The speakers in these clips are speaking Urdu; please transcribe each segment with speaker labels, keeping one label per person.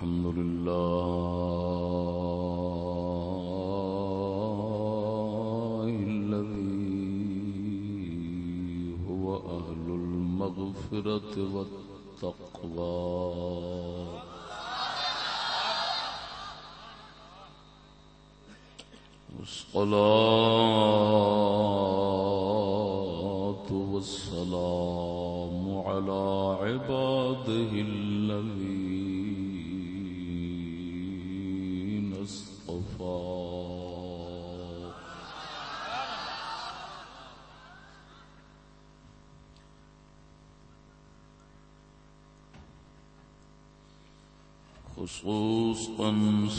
Speaker 1: الحمد لله الذي هو أهل المغفرة والتقوى. والصلاة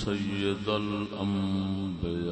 Speaker 1: سيد الأنبياء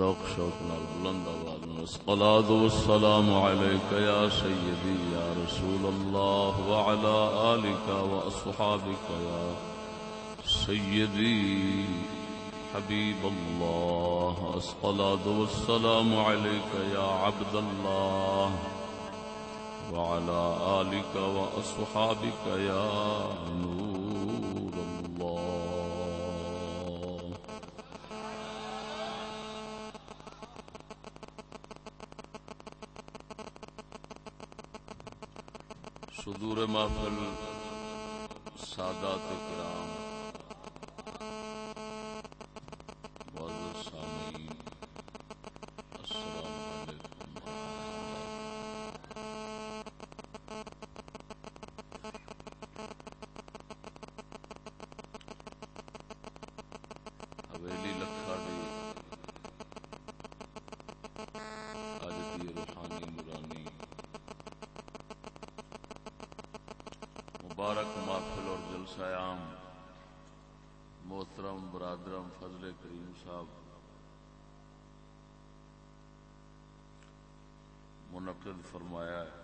Speaker 1: ذوق شوق نال بلند آواز میں الصلاة والسلام عليك يا سيدي يا رسول الله وعلى آلك وأصحابك يا سيدي حبيب الله الصلاة والسلام عليك يا عبد الله وعلى آلك وأصحابك يا نور الله صدور محفل سادات کرام معزز سامعین السلام علیکم حویلی لکھا دی اج دی روحانی نورانی مبارک محفل اور جلسہ عام محترم برادرم فضل کریم صاحب منعقد فرمایا ہے۔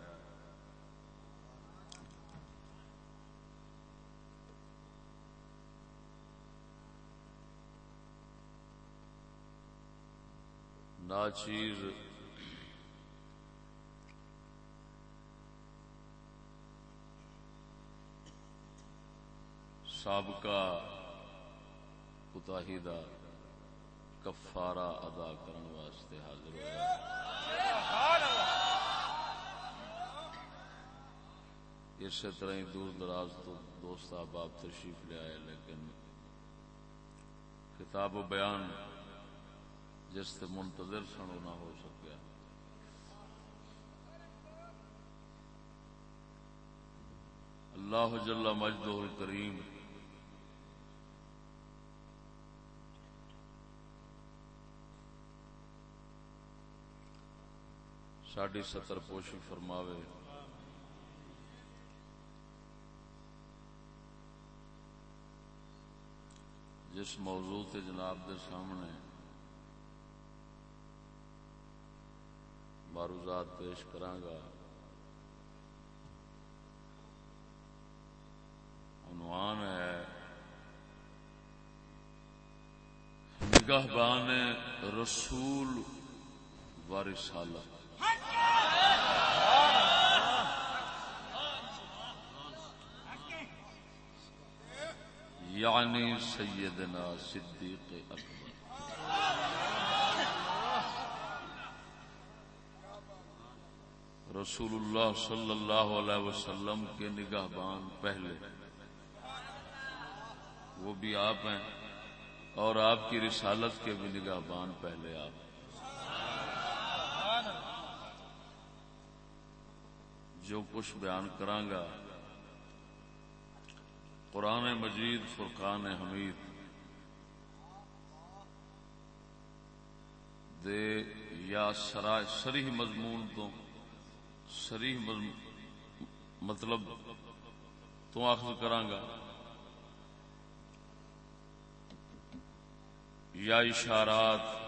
Speaker 1: ناچیر سابقہ کوتاہی دا کفارہ ادا کرن واسطے حاضر ہوا اسی طرح ہی دور دراز تو دوست احباب تشریف لے آئے، لیکن کتاب و بیان جس سے منتظر سن نہ ہو سکیا۔ اللہ جل مجدہ الکریم ساڈی ستر پوشی فرماوے۔ جس موضوع تے جناب دے سامنے معروضات پیش کرانگا عنوان ہے نگاہ بان رسول و رسالت۔ یعنی سیدنا صدیق اکبر۔ رسول اللہ صلی اللہ علیہ وسلم کے نگاہ بان پہلے۔ وہ بھی آپ ہیں اور آپ کی رسالت کے بھی نگاہ بان پہلے آپ۔ جو کچھ بیان کرانگا قرآن مجید، فرقان حمید۔ دے یا سرا، سریح مضمون تو، سریح مطلب تو آخر کرانگا یا اشارات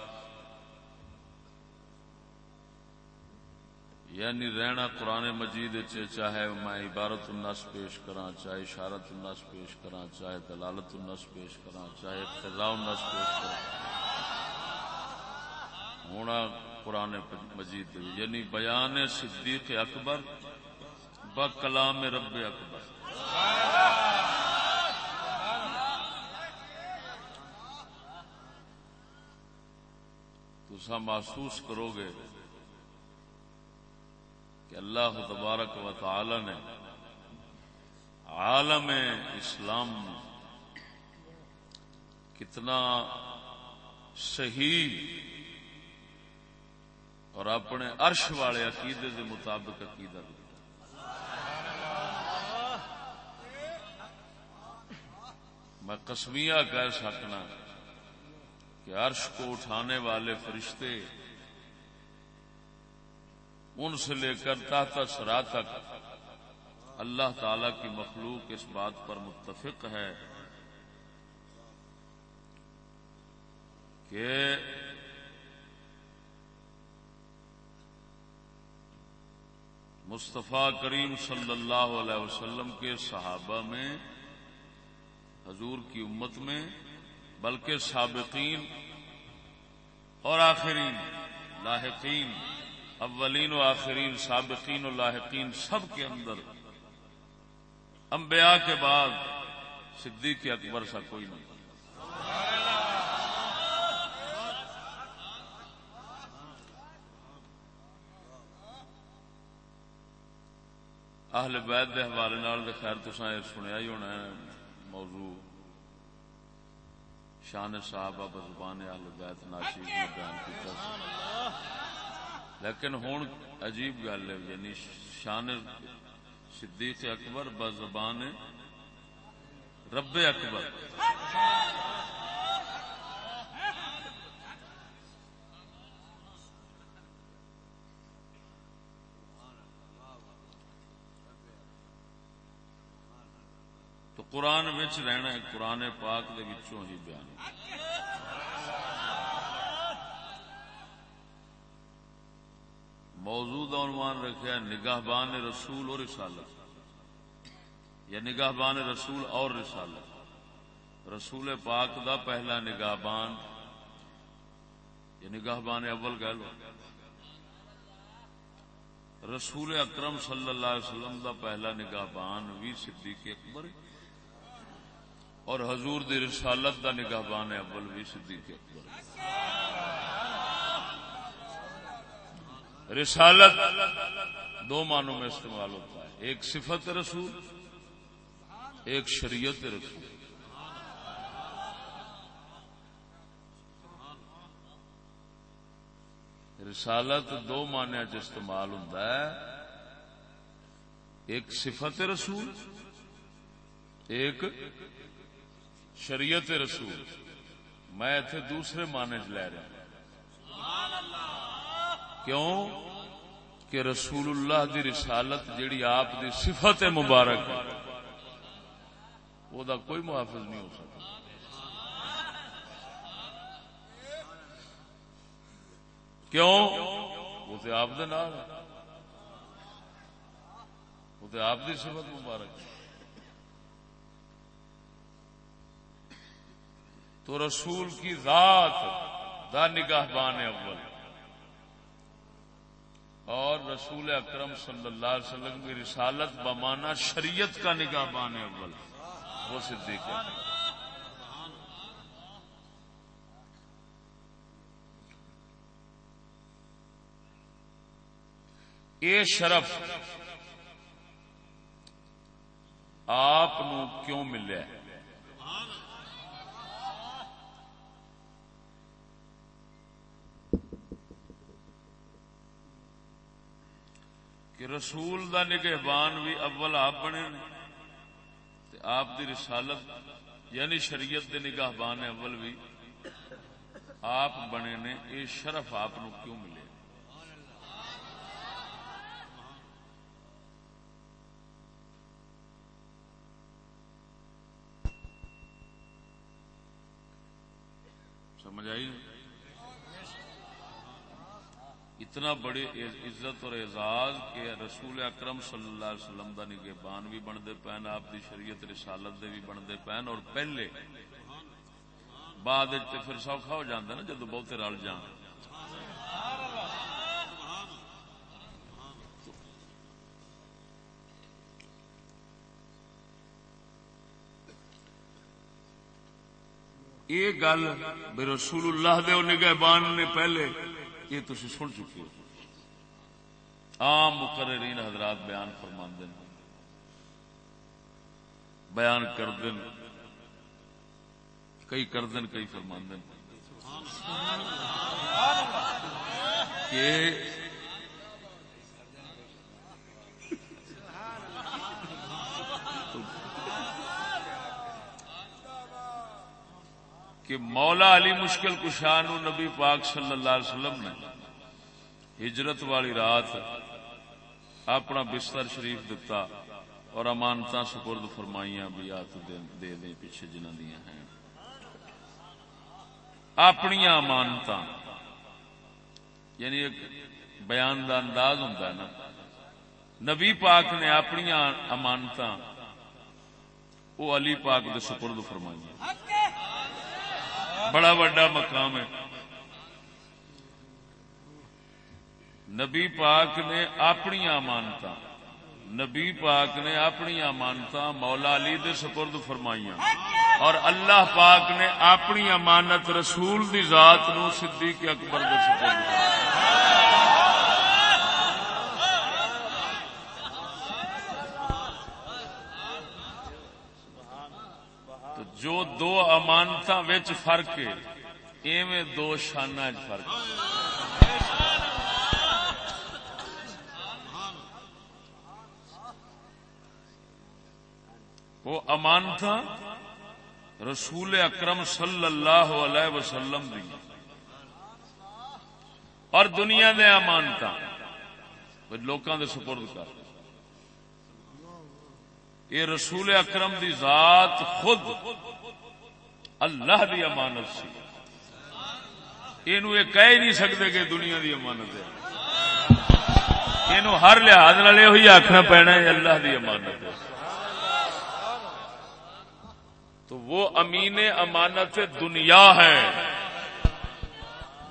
Speaker 1: یعنی رہنا قرآن مجید چاہے میں عبارت النس پیش کرا چاہے اشارت النس پیش کرا چاہے دلالت النس پیش کرا چاہے اقتضاء النس پیش کرا ہونا قرآن مجید یعنی بیان صدیق اکبر ب کلام رب اکبر۔ تسا محسوس کرو گے کہ اللہ تبارک و تعالی نے عالم اسلام کتنا صحیح اور اپنے عرش والے عقیدے کے مطابق عقیدہ دیا میں کسمیا کہہ سکنا کہ عرش کو اٹھانے والے فرشتے ان سے لے کر تحت سرا تک اللہ تعالی کی مخلوق اس بات پر متفق ہے کہ مصطفیٰ کریم صلی اللہ علیہ وسلم کے صحابہ میں، حضور کی امت میں، بلکہ سابقین اور آخرین، لاحقین اولین و آخرین، سابقین و لاحقین، سب کے اندر۔ انبیاء کے بعد صدیق اکبر سا کوئی نہیں۔ اہل بیت دے حوالے نال دے خیر تساں سنیا ہی ہونا ہے، موضوع۔ شان صاحب بزبان اہل بیت ناشی بیان کیتا لیکن ہوں عجیب گل ہے یعنی شان صدیق اکبر بزبان رب اکبر۔ تو قرآن رہنا ہے، قرآن پاک دے وچوں ہی بیان۔ موجود عنوان رکھا نگاہ بان رسول اور رسالت۔ یا نگاہ بان رسول اور رسالت۔ رسول پاک دا پہلا نگاہ بان یا نگاہ بان اول کہہ لو رسول اکرم صلی اللہ علیہ وسلم دا پہلا نگاہ بان بھی صدیق اکبر۔ اور حضور دی رسالت دا نگاہ بان اول بھی صدیق اکبر۔ رسالت دو معنوں میں استعمال ہوتا ہے۔ ایک صفت رسول، ایک شریعت رسول۔ رسالت دو معنی چ استعمال ہوتا ہے۔ ایک صفت رسول، ایک شریعت رسول۔ میں اتنے دوسرے معنی چ لے رہا ہوں۔ کیوں کہ رسول اللہ دی رسالت جیڑی آپ دی صفت مبارک ہے، وہ دا کوئی محافظ نہیں ہو سکتا۔ کیوں؟ وہ تو آپ وہ تو آپ کی صفت مبارک تو رسول کی ذات دا نگاہ بان اول۔ اور رسول اکرم صلی اللہ علیہ وسلم کی رسالت بمانا شریعت کا نگاہ بان اول، وہ صدیق ہے۔ یہ شرف، آپ کیوں ملے؟ رسول دا نگہبان بھی اول آپ بنے آپ دی رسالت یعنی شریعت دے نگاہ بان اول بھی آپ بنے نے۔ یہ شرف آپ کیوں ملے؟ سمجھ آئی؟ اتنا بڑی عزت اور اعزاز کہ رسول اکرم صلی اللہ علیہ وسلم دا نگے بان بھی بنتے پین آپ دی شریعت رسالت دے بھی بنتے پین اور پہلے بعد پھر سوکھا ہو جاتا نا جدو بہتے رل جان۔ یہ گل بے رسول اللہ دے نگہ بان نے پہلے یہ تھی سن چکے ہو۔ عام مقررین حضرات بیان فرما دین بیان کر دین کئی کر دین کئی فرما دین کہ کہ مولا علی مشکل کشان نبی پاک صلی اللہ علیہ وسلم نے ہجرت والی رات اپنا بستر شریف دتا اور امانتا سپرد فرمائیاں بھی آت دے دیں پیچھے جنہ دیا ہیں۔ اپنی امانت یعنی ایک بیان کا انداز ہوں نا۔ نبی پاک نے اپنی امانت وہ علی پاک دے سپرد فرمائی بڑا وڈا مقام ہے۔ نبی پاک نے اپنی امانتا نبی پاک نے اپنی امانتا مولا علی دے سپرد فرمائیاں۔ اور اللہ پاک نے اپنی امانت رسول دی ذات نو صدیق اکبر دے سپرد جو دو امانت فرق ہے، ایویں دو شانہ فرق وہ امانت رسول اکرم صلی اللہ علیہ وسلم دی۔ اور دنیا دے امانت لوکاں دے سپرد کر۔ یہ رسول اکرم دی ذات خود اللہ دی امانت سی۔ یہ کہہ نہیں سکتے کہ دنیا دی امانت ہے۔ یہ ہر لحاظ یہ آخنا پینا ہے اللہ دی امانت ہے۔ تو وہ امین امانت دنیا ہے۔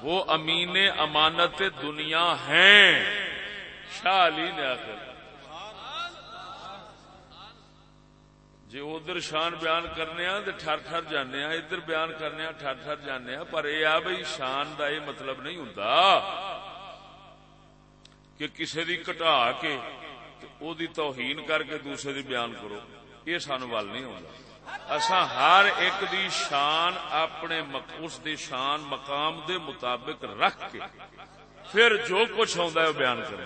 Speaker 1: وہ امین امانت دنیا ہیں۔ شاہ علی نے آخر جی ادھر شان بیان کرنے تو ٹر ٹر جانے ادھر بیان کرنے ٹر ٹر جانے پر یہ آ بھائی شان دا یہ مطلب نہیں ہوں کہ کسی دی کٹا کے او دی توہین کر کے دوسرے دی بیان کرو یہ سان وال نہیں ہوتا اصا ہر ایک دی شان اپنے اس دی شان مقام دے مطابق رکھ کے پھر جو کچھ آ بیان کریں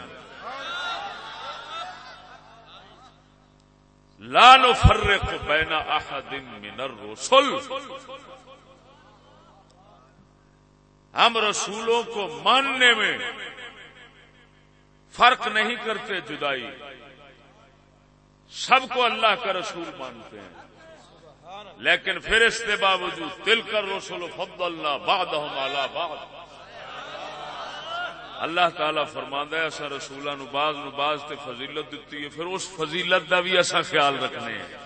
Speaker 1: لا نفرق بین احد من الرسل. ہم رسولوں کو ماننے میں فرق نہیں کرتے جدائی. سب کو اللہ کا رسول مانتے ہیں. لیکن پھر اس کے باوجود دل کر رسول فضل اللہ باد بعد اللہ تعالی فرماندہ ہے، اصا رسولوں نو باز نو باز تے فضیلت دیتی ہے، پھر اس فضیلت دا بھی اصا خیال رکھنے ہیں۔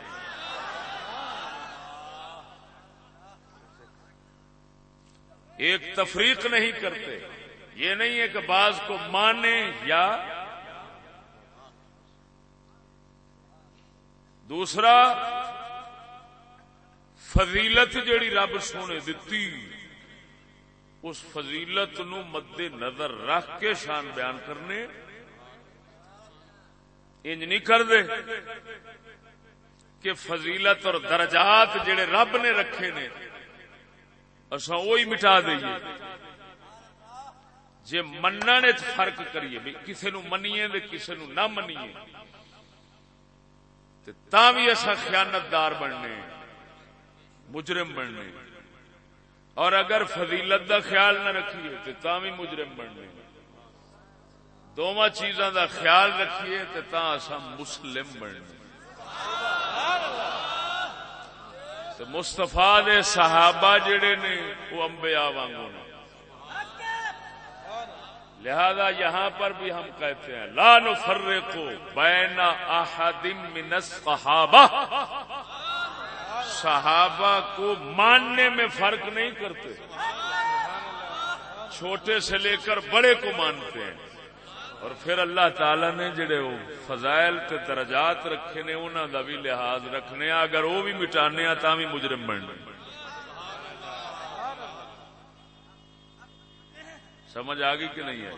Speaker 1: ایک تفریق نہیں کرتے، یہ نہیں ہے کہ بعض کو مانے یا دوسرا، فضیلت جیڑی رب سونے دتی۔ اس فضیلت نو مد نظر رکھ کے شان بیان کرنے۔ انج نہیں کر دے کہ فضیلت اور درجات جڑے رب نے رکھے نے اصا وہی مٹا دئیے۔ جی مننے فرق کریے بھی کسی نو منیے کسی نو نہ منیے۔ تا بھی اصا خیانت دار بننے، مجرم بننے۔ اور اگر فضیلت دا خیال نہ رکھیے تو تا بھی مجرم بننے دونوں چیزاں دا خیال رکھیے تو تا اصا مسلم بننے مستفا دے صحابہ جڑے نے وہ امبیا وانگو نے۔ لہذا یہاں پر بھی ہم کہتے ہیں، لا نفرق بین احد من الصحابہ۔ صحابہ کو ماننے میں فرق نہیں کرتے۔ چھوٹے سے لے کر بڑے کو مانتے ہیں۔ اور پھر اللہ تعالی نے جڑے وہ فضائل تے درجات رکھے نے انہوں کا بھی لحاظ رکھنے اگر وہ بھی مٹانے تا بھی مجرم بننے سمجھ آ گئی کہ نہیں ہے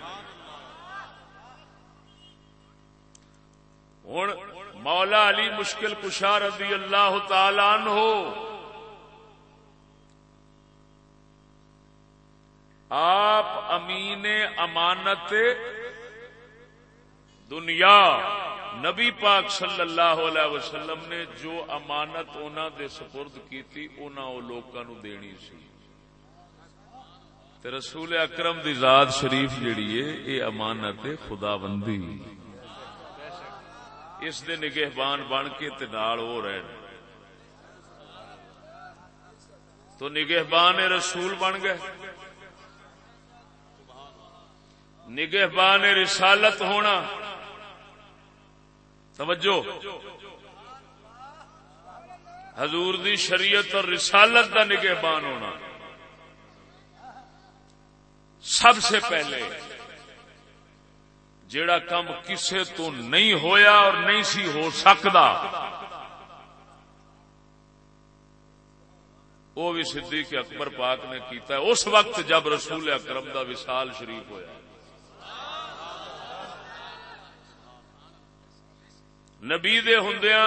Speaker 1: ہوں مولا علی مشکل کشار رضی اللہ تعالی عنہ آپ امین امانت دنیا نبی پاک صلی اللہ علیہ وسلم نے جو امانت انہوں دے سپرد کی تھی انہوں لوگوں دینی سی۔ تے رسول اکرم دی ذات شریف جیڑی ہے یہ امانت خدا بندی اس دے نگہبان بن کے تے نال ہو رہے تو نگہبان رسول بن گئے۔ نگہبان رسالت ہونا۔ توجہ۔ حضور دی شریعت اور رسالت کا نگہبان ہونا۔ سب سے پہلے جیڑا کم کسے تو نہیں ہویا اور نہیں سی ہو سکتا وہ بھی صدیق اکبر پاک نے کیتا ہے۔ اس وقت جب رسول اکرم دا وصال شریف ہویا۔ نبی دے ہندیاں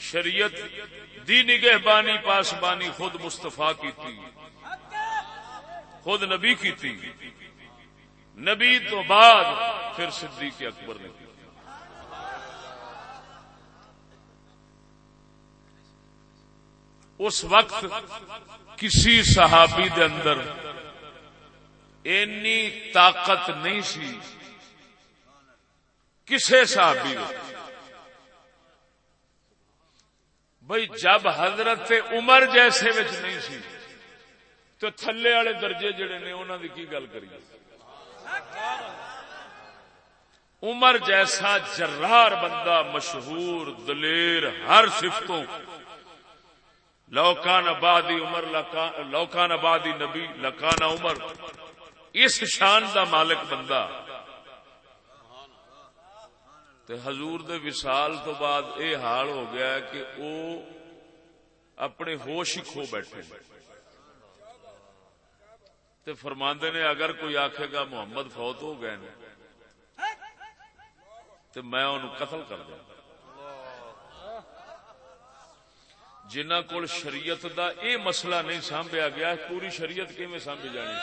Speaker 1: شریعت دی نگہ بانی پاس بانی خود مستفا کی خود نبی کی تھی نبی تو بعد پھر صدیق اکبر نے کی۔ اس وقت کسی صحابی دے اندر اینی طاقت نہیں سی۔ کسے صحابی بھائی جب حضرت عمر جیسے وچ نہیں سی، تو تھلے والے درجے جڑے نے انہوں کی گل کریے؟ عمر جیسا جرار بندہ مشہور دلیر ہر سفتوں لوکان آبادی عمر لوکان آبادی نبی لکان عمر۔ اس شان دا مالک بندہ۔ تے حضور دے وصال تو بعد اے حال ہو گیا کہ او اپنے ہوش ہی کھو بیٹھے۔ تے فرماندے نے اگر کوئی آکھے گا محمد فوت ہو گئے نے تو میں انہوں قتل کر دیا جنہ کول شریعت دا اے مسئلہ نہیں سانبیا گیا، پوری شریعت کی میں سانبی جانی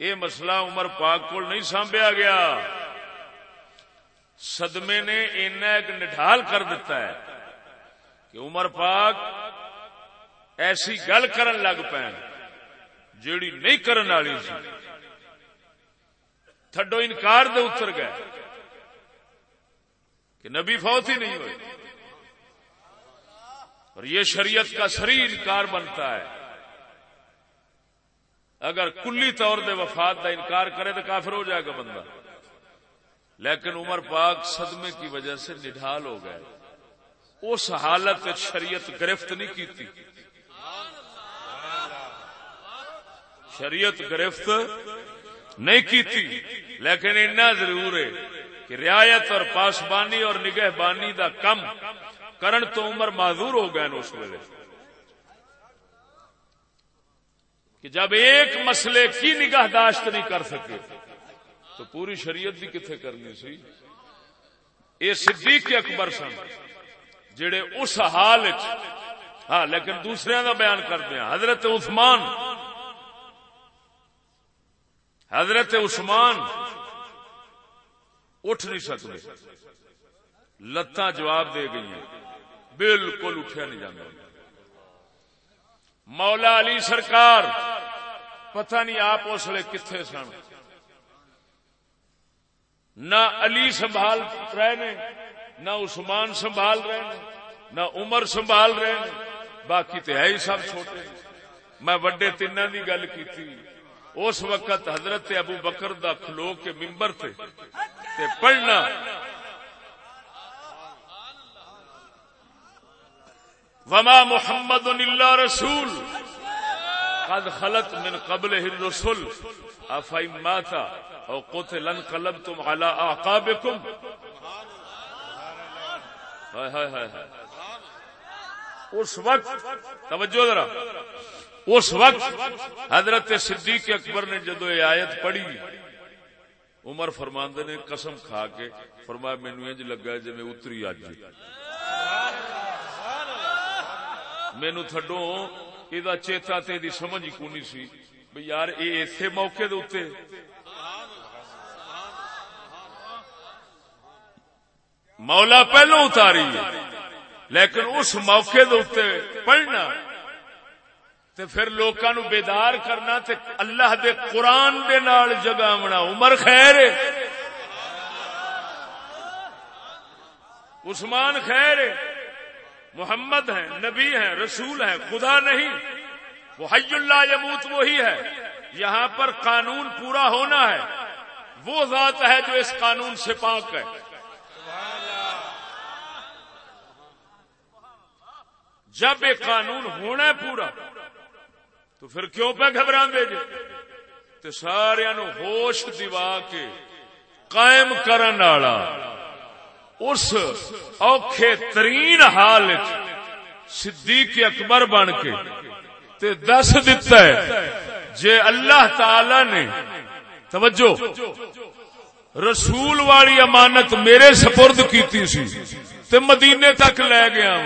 Speaker 1: یہ مسئلہ عمر پاک کو نہیں سانبیا گیا۔ صدمے نے اینا ایک نڈال کر دیتا ہے کہ عمر پاک ایسی گل کرن لگ پے جیڑی نہیں کرن والی سی تھڈو انکار دے اتر گئے کہ نبی فوت ہی نہیں ہوئے۔ اور یہ شریعت کا سری انکار بنتا ہے۔ اگر کلی طور دے وفات کا انکار کرے تو کافر ہو جائے گا بندہ۔ لیکن عمر پاک صدمے کی وجہ سے نڈال ہو گئے۔ اس حالت شریعت گرفت نہیں کی تھی شریعت گرفت نہیں کی تھی، لیکن اتنا ضرور ہے کہ رعایت اور پاسبانی اور نگہ بانی دا کم کرن تو عمر معذور ہو گئے اس ویلے۔ کہ جب ایک مسئلے کی نگاہ داشت نہیں کر سکے، تو پوری شریعت بھی کتنے کرنی سی؟ یہ صدیق اکبر سن، جڑے اس حال ہاں لیکن دوسرے کا بیان کرتے ہیں۔ حضرت عثمان حضرت عثمان اٹھ نہیں سکتے۔ لتاں جواب دے گئی ہیں بالکل اٹھیا نہیں جانا مولا علی سرکار، پتہ نہیں آپ اس لیے کتنے سن۔ نہ علی سنبھال رہے نہ عثمان سنبھال رہے نہ عمر سنبھال رہے باقی تو ہے ہی سب چھوٹے۔ میں وڈے تین کی گل کی اس وقت حضرت ابو بکر دا کھلو کے ممبر تھے۔ تے پڑھنا۔ وما محمد اللہ رسول۔ قد خلط من قبل الرسل۔ افائی ماتا او قتل انقلبتم على اعقابكم ہائے ہائے ہائے۔ اس وقت توجہ ذرا۔ اس وقت حضرت صدیق اکبر نے جدو یہ آیت پڑھی، عمر فرماندے نے قسم کھا کے فرمایا مینو انج لگا جی میں اتری اج۔ مینو تھڈو یہ چیتا تے دی سمجھ ہی کونی سی بھئی یار یہ ایسے موقع دے مولا پہلو اتاری لیکن اس موقع دے پڑھنا۔ تے پھر لوکاں نو بیدار کرنا تے اللہ دے قرآن دے نال جگامنا عمر خیر عثمان خیر محمد ہیں، نبی ہیں، رسول ہیں، خدا نہیں. وہ حی اللہ یموت وہی ہے. یہاں پر قانون پورا ہونا ہے. وہ ذات ہے جو اس قانون سے پاک ہے. جب ایک قانون ہونا ہے پورا تو پھر کیوں پہ گھبرا دے جی تو سارا نو ہوش دیوا کے قائم کرن والا اس اوکھے ترین حال صدیق اکبر بن کے تے دس دتا ہے جے اللہ تعالی نے، توجہ، رسول والی امانت میرے سپرد کیتی سی تے مدینے تک لے گیا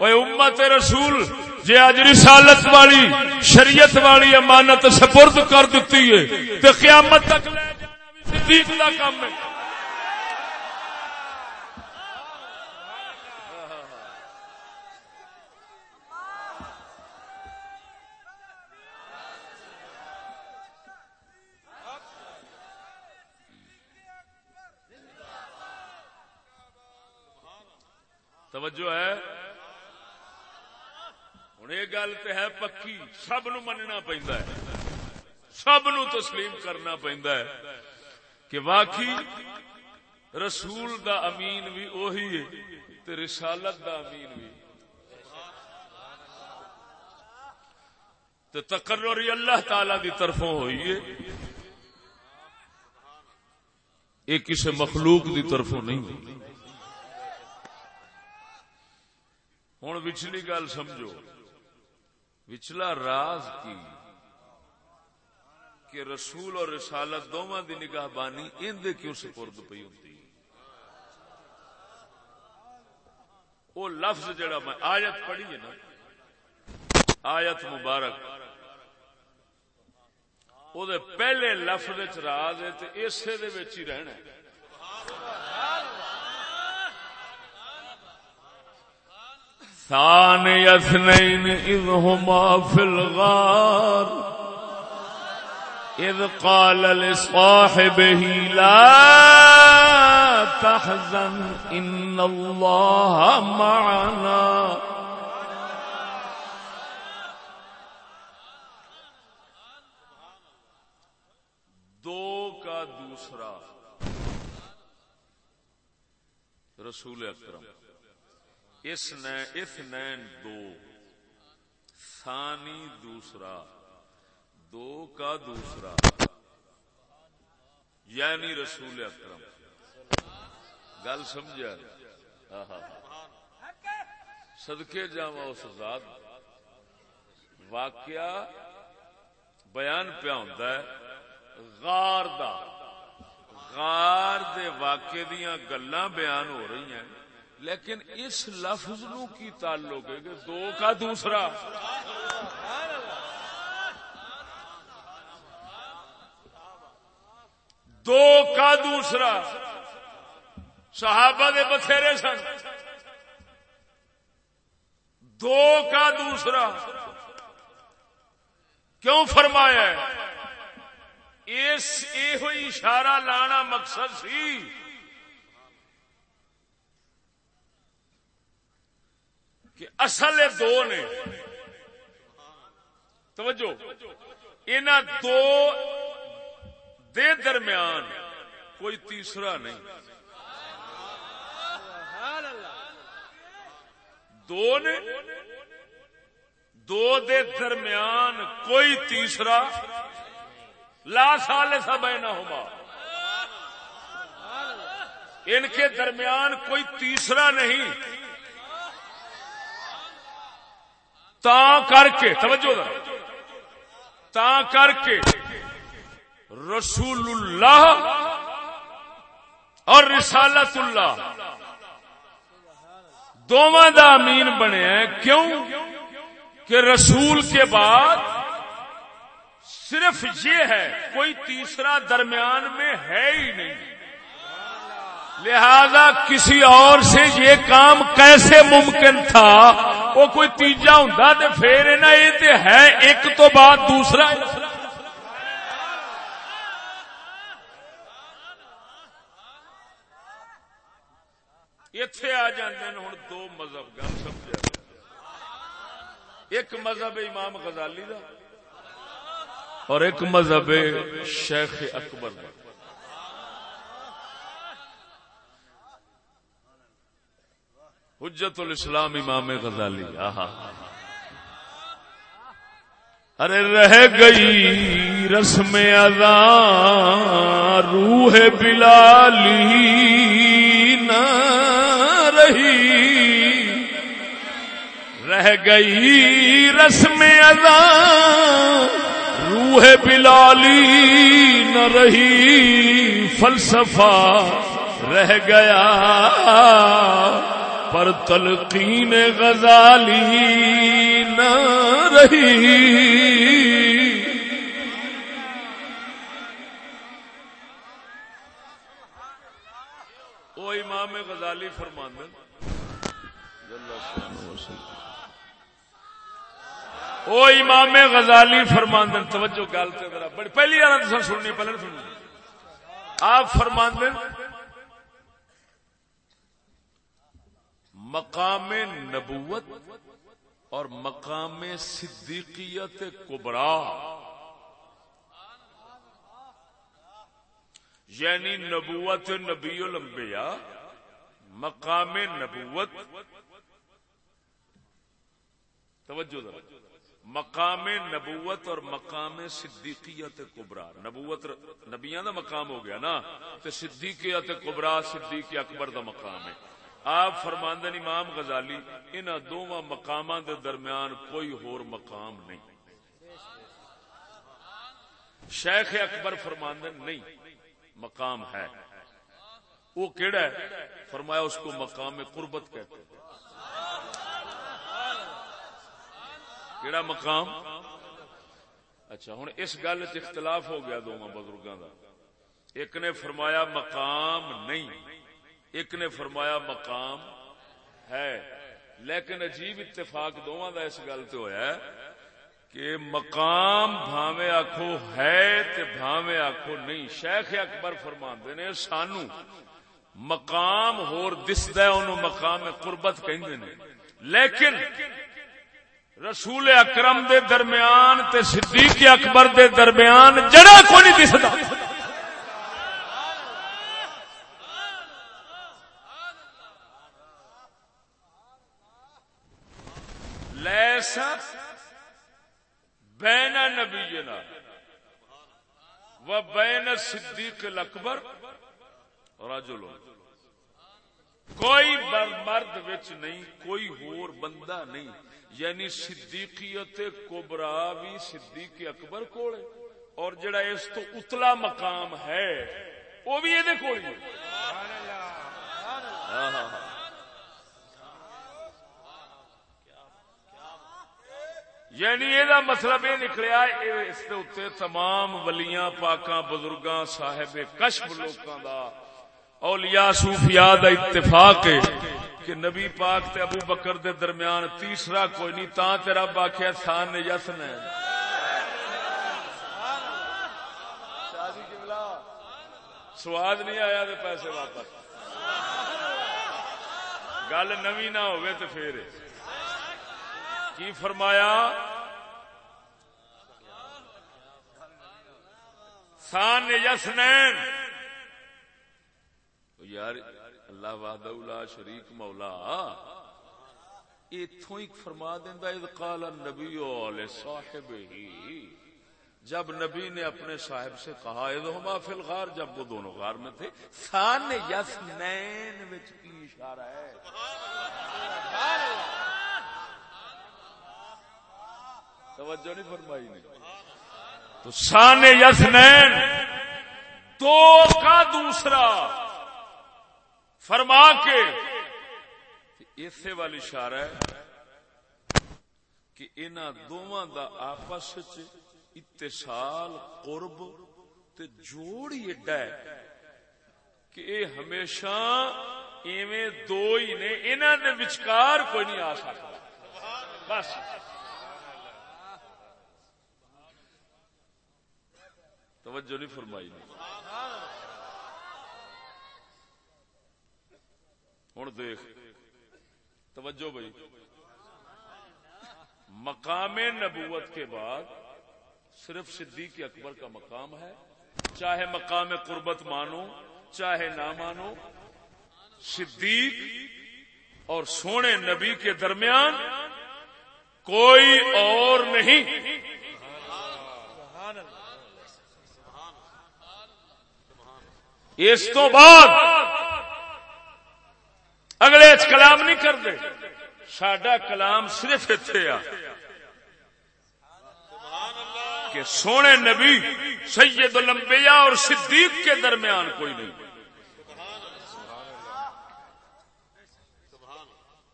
Speaker 1: وا امت رسول جے اج رسالت والی، شریعت والی امانت سپرد کر دیتی ہے، تے قیامت تک لے صدیق دا کام ہے۔ توجہ ہے؟ ہوں یہ گل تو ہے پکی، سب نو مننا پہنتا ہے۔ سب نو تسلیم کرنا پہنتا ہے کہ واقعی رسول دا امین بھی اوہی ہے تے رسالت دا امین بھی۔ تے تقرری اللہ تعالی دی طرفوں ہوئی ہے۔ یہ کسی مخلوق دی طرفوں نہیں ہوئی۔ ہوں وچلی گل سمجھو۔ وچلا راز کی کہ رسول اور رسالت دونوں دی نگاہ بانی اندے کیوں سپرد پی ہوتی وہ لفظ جڑا میں آیت پڑھی ہے نا، آیت مبارک، وہ پہلے لفظ راز ہے تو اسے ہی رہنا ثاني اثنين إذ هما في الغار. إذ قال لصاحبه لا تحزن إن الله معنا. دو کا دوسرا. رسول اکرم. اس نین دو۔ ثانی دوسرا۔ دو کا دوسرا۔ یعنی رسول اکرم۔ گل سمجھا؟ ہاں، ہاں، ہاں۔ سدکے جا اس ذات۔ واقعہ بیان پیا ہوں غار دا۔ غار دے واقعے دیا گلا بیان ہو رہی ہیں۔ لیکن اس لفظ نو کی تعلق ہے کہ دو کا دوسرا؟ دو کا دوسرا۔ صحابہ دے بتھیرے سن۔ دو کا دوسرا۔ کیوں فرمایا اس یہ اشارہ لانا مقصد سی کہ اصل دو نے۔ توجہ۔ ان دو دے درمیان کوئی تیسرا نہیں۔ دو نے۔ دو دے درمیان کوئی تیسرا۔ لا سال سا بہنا ہوگا ان کے درمیان کوئی تیسرا نہیں۔ تا کر کے، توجہ تا کر کے۔ رسول اللہ اور رسالت اللہ دونوں دا امین بنے کیوں؟ کہ رسول کے بعد صرف یہ ہے، کوئی تیسرا درمیان میں ہے ہی نہیں۔ لہذا کسی اور سے یہ کام کیسے ممکن تھا؟ وہ کوئی تیجا ہوں تو پھر یہ ہے ایک تو بعد دوسرا۔ اتے آ جانے ہوں دو مذہب گل سمجھا۔ ایک مذہب امام غزالی دا اور ایک مذہب شیخ اکبر دا۔ حجت الاسلام امام غزالی، آہا۔ ارے رہ گئی رسم ادا روح بلالی نہ رہی۔ رہ گئی رسم ادا روح بلالی نہ رہی۔ فلسفہ رہ گیا۔ پر تلقین غزالی نہ رہی۔ وہ امام غزالی فرماند وہ امام غزالی فرماند توجہ گل بڑی پہلی بار سننی، پہلے سننی۔ آپ فرماند مقام نبوت اور مقام صدیقیت کبرا۔ یعنی نبوت نبی الانبیاء، مقام نبوت۔ توجہ مقام نبوت اور مقام صدیقیت کبرا۔ نبوت نبیاں دا مقام ہو گیا نا تو صدیقیت کبرا، صدیق اکبر دا مقام ہے۔ آپ فرماندن امام غزالی ان دونوں مقام دے درمیان کوئی ہور مقام نہیں۔ شیخ اکبر فرماندن، نہیں، مقام ہے۔ وہ کیڑا ہے؟ فرمایا اس کو مقام قربت کہتے ہیں۔ کیڑا مقام؟ اچھا ہوں اس گل اختلاف ہو گیا دونوں بزرگوں کا ایک نے فرمایا، مقام نہیں۔ ایک نے فرمایا مقام ہے، لیکن عجیب اتفاق دونوں کا اس گل سے ہوا کہ مقام بھاوے آخو ہے تے بھاوے آخو نہیں۔ شیخ اکبر فرما نے، سانو مقام ہور دسدا مقام قربت کہندے نے۔ لیکن رسول اکرم دے درمیان تے صدیق اکبر دے درمیان جڑا کو نہیں دستا لیسا بین نبینا و بین صدیق الاکبر رجل کوئی مرد وچ نہیں کوئی ہور بندہ نہیں۔ یعنی صدیقیت کوبرا بھی صدیق اکبر کول اور جڑا اس تو اتلا مقام ہے وہ بھی یہ کول ہاں، ہاں، ہاں۔ یعنی یہ مطلب یہ نکلیا اس تمام ولیاں، پاکاں، بزرگاں، صاحب کشف لوکاں دا اولیاء صوفیاء دا اتفاق ہے کہ نبی پاک تے ابو بکر دے درمیان تیسرا کوئی نہیں، تا تیرا باقیا تھان نے یسن ہے سواد نہیں آیا تو پیسے واپس۔ گل نوی نہ ہوئے تو پھر۔ کی فرمایا؟ سان یسنین۔ یار، اللہ وحدہ لا شریک مولا۔ اتوں ہی فرما دینا اذ قال النبی علیہ صاحب ہی جب نبی نے اپنے صاحب سے کہا ہما فی الغار، جب وہ دونوں غار میں تھے۔ سان یس نین وچ کی اشارہ ہے؟ سبحان اللہ توجہ نہیں فرمائی نے۔ تو سان یس دو کا دوسرا۔ فرما کے۔ اسے والی اشارہ ہے کہ ان دونوں دا آپس اتصال، قرب تے جوڑ ہی ایڈا ہے کہ اے ہمیشہ ایویں دو ہی نے انہوں نے وچکار کوئی نہیں آ سکتا۔ بس۔ توجہ نہیں فرمائی نہیں ہوں دیکھ۔ توجہ بھائی۔ مقام نبوت کے بعد صرف صدیق اکبر کا مقام ہے۔ چاہے مقام قربت مانو، چاہے نہ مانو، صدیق اور سونے نبی کے درمیان کوئی اور نہیں۔ اس تو بعد اگلے کلام نہیں کرتے۔ سڈا کلام صرف اتنے آ۔ کہ سونے نبی، سید الانبیاء اور صدیق کے درمیان کوئی نہیں۔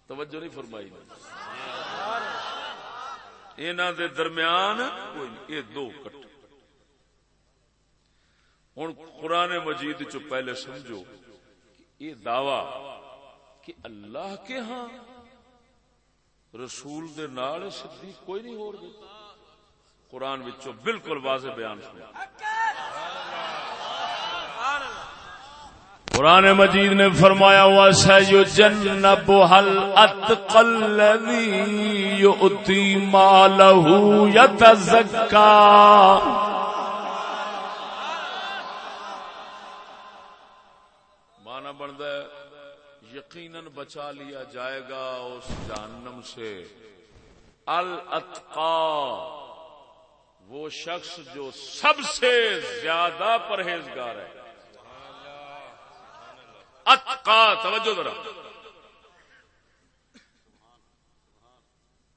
Speaker 1: توجہ نہیں فرمائی۔ انہوں دے درمیان کوئی نہیں۔ یہ دو کٹ ہوں قرآن مجید چ پہلے سمجھو یہ دعوی کہ اللہ کے ہاں رسول دے نال صدیق کوئی نہیں ہو رہی قرآن وچوں بالکل واضح بیان سنا قرآن مجید نے فرمایا ہوا سیجنب حل اتقل الذی یؤتی مالہ یتزکا یقیناً بچا لیا جائے گا اس جہنم سے۔ الاتقا، وہ شخص جو سب سے زیادہ پرہیزگار ہے۔ اتقا، توجہ ذرا۔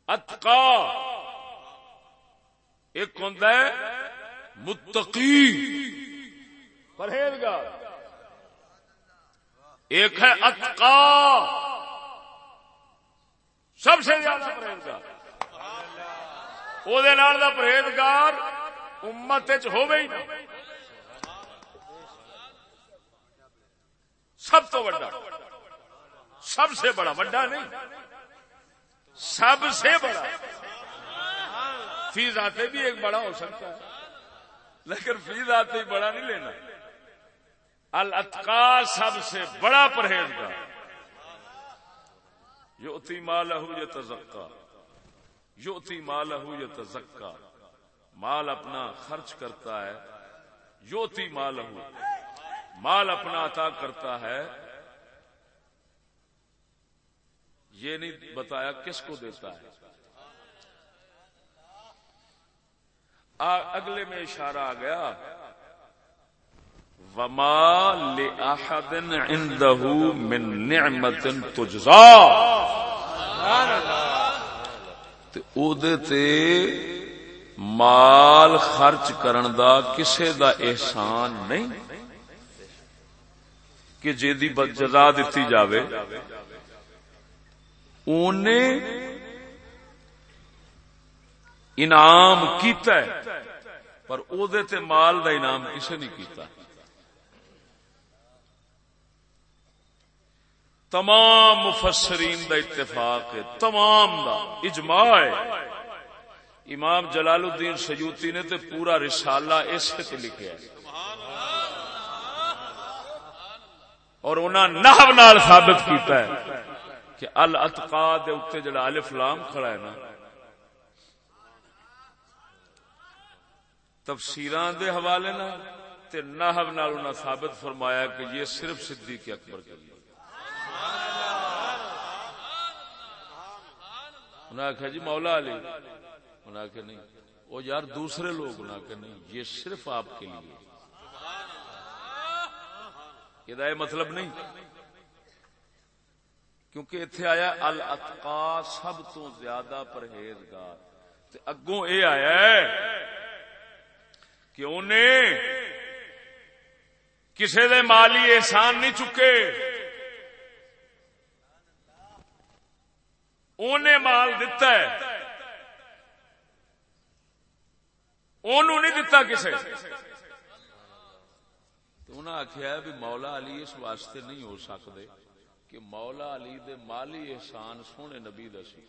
Speaker 1: اتقا، ایک ہوتا ہے، متقی، پرہیزگار۔ ایک ہے اتقا۔ سب سے زیادہ پرہیزگار۔ وہ پرہیزگار امت ہو گئی سب تو بڑا۔ سب سے بڑا بڑا نہیں۔ سب سے بڑا۔ فیس آتے بھی ایک بڑا ہو سکتا ہے۔ لیکن فیس آتے ہی بڑا نہیں لینا۔ الاتقا سب سے بڑا پرہیزگار۔ یوتی مالہ یہ تزکا یوتی مالہ یہ تزکا مال اپنا خرچ کرتا ہے۔ یوتی مالہ مال اپنا عطا کرتا ہے۔ یہ نہیں بتایا کس کو دیتا ہے۔ اگلے میں اشارہ آ گیا۔ وما لأحد عنده من نعمت تجزا تے مال خرچ کرن دا کسے دا احسان نہیں کہ جی دی جزا دیتی جاوے۔ اونے انعام کیتا ہے، پر او دے تے مال دا انعام کسے نہیں کیتا۔ ہے تمام مفسرین دا اتفاق ہے، تمام دا، اجماع ہے۔ امام جلال الدین سیوتی نے تے پورا رسالہ اس لکھا ہے۔ اور انہاں نحو نال ثابت کیتا ہے کہ الاتقا دے اوتے جڑا الف لام کھڑا ہے نا تفسیران دے حوالے نہ تے نحو نال انہاں ثابت فرمایا کہ یہ صرف صدیق اکبر کے لیے۔ انہوں نے آخیا جی مولا علی۔ انہوں نے آخیا نہیں۔ وہ یار دوسرے لوگ انہوں نے نہیں۔ یہ صرف آپ کے لیے۔ یہ مطلب نہیں۔ کیونکہ اتنے آیا الاتقا سب تو زیادہ پرہیزگار۔ اگوں یہ آیا ہے کہ انہیں کسی دے مالی احسان نہیں چکے۔ انہیں مال دتا ہے۔ نہیں دتا کسے۔ انہیں آخیا بھی مولا علی اس واسطے نہیں ہو سکتے کہ مولا علی دے مالی احسان سونے نبی دسی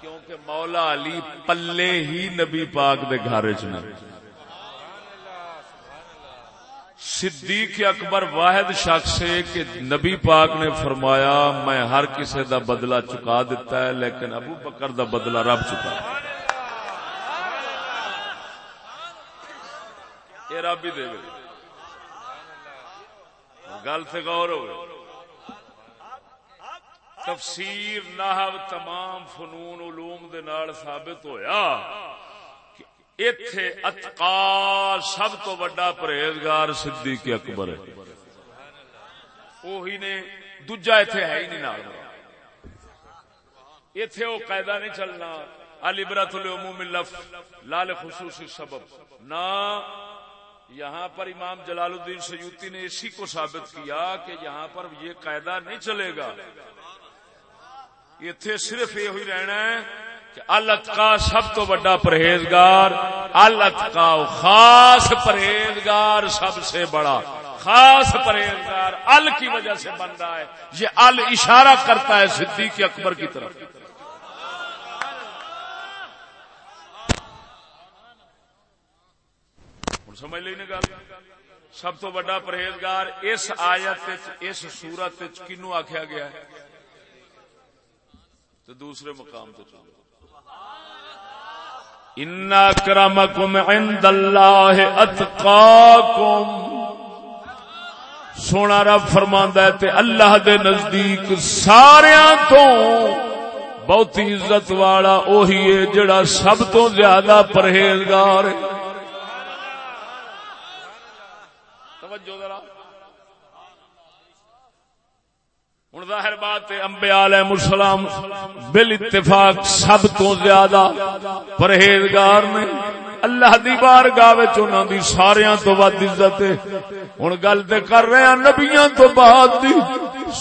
Speaker 1: کیونکہ مولا علی پلے ہی نبی پاک دے گھر چ صدیق اکبر واحد شخص ہے کہ نبی پاک نے فرمایا، میں ہر کسی دا بدلہ چکا دیتا ہے، لیکن ابو بکر دا بدلہ رب چکا۔ یہ رب ہی دے گل سے غور ہو تفسیر نحو تمام فنون علوم دے نال ثابت ہویا۔ اتے اتقا سب تو بڑا پرہیزگار صدیق اکبر ہے۔ وہی نے دوجا اتے ہے ہی نہیں نال۔ اتے وہ قاعدہ نہیں چلنا۔ علی برت العموم لفظ لال خصوصی سبب۔ نہ یہاں پر امام جلال الدین سیوتی نے اسی کو ثابت کیا کہ یہاں پر یہ قاعدہ نہیں چلے گا۔ اتنے صرف یہ ہوئی رہنا ہے الاتقا سب تو بڑا پرہیزگار، الاتقا خاص پرہیزگار سب سے بڑا۔ خاص پرہیزگار، ال کی وجہ سے بن رہا ہے۔ یہ ال اشارہ کرتا ہے صدیق اکبر کی طرف۔ سمجھ لی گل؟ سب تو بڑا پرہیزگار اس آیت اس سورت کنو آخیا گیا ہے؟ تو دوسرے مقام تو چلو۔ ان کرمکم عند اللہ اتقاکم سونا رب فرماندا ہے تے اللہ دے نزدیک ساریاں تو بہت عزت والا اوہی ہے جڑا سب تو زیادہ پرہیزگار ہے۔ توجہ ذرا۔ ہوں ظاہر بات امبیا علیہ السلام بل اتفاق سب تو زیادہ پرہیزگار نے۔ اللہ دی بار گاہ دی سارا تو ود عزت ہوں گل تو کر رہے ہیں نبیاں تو بعد دی۔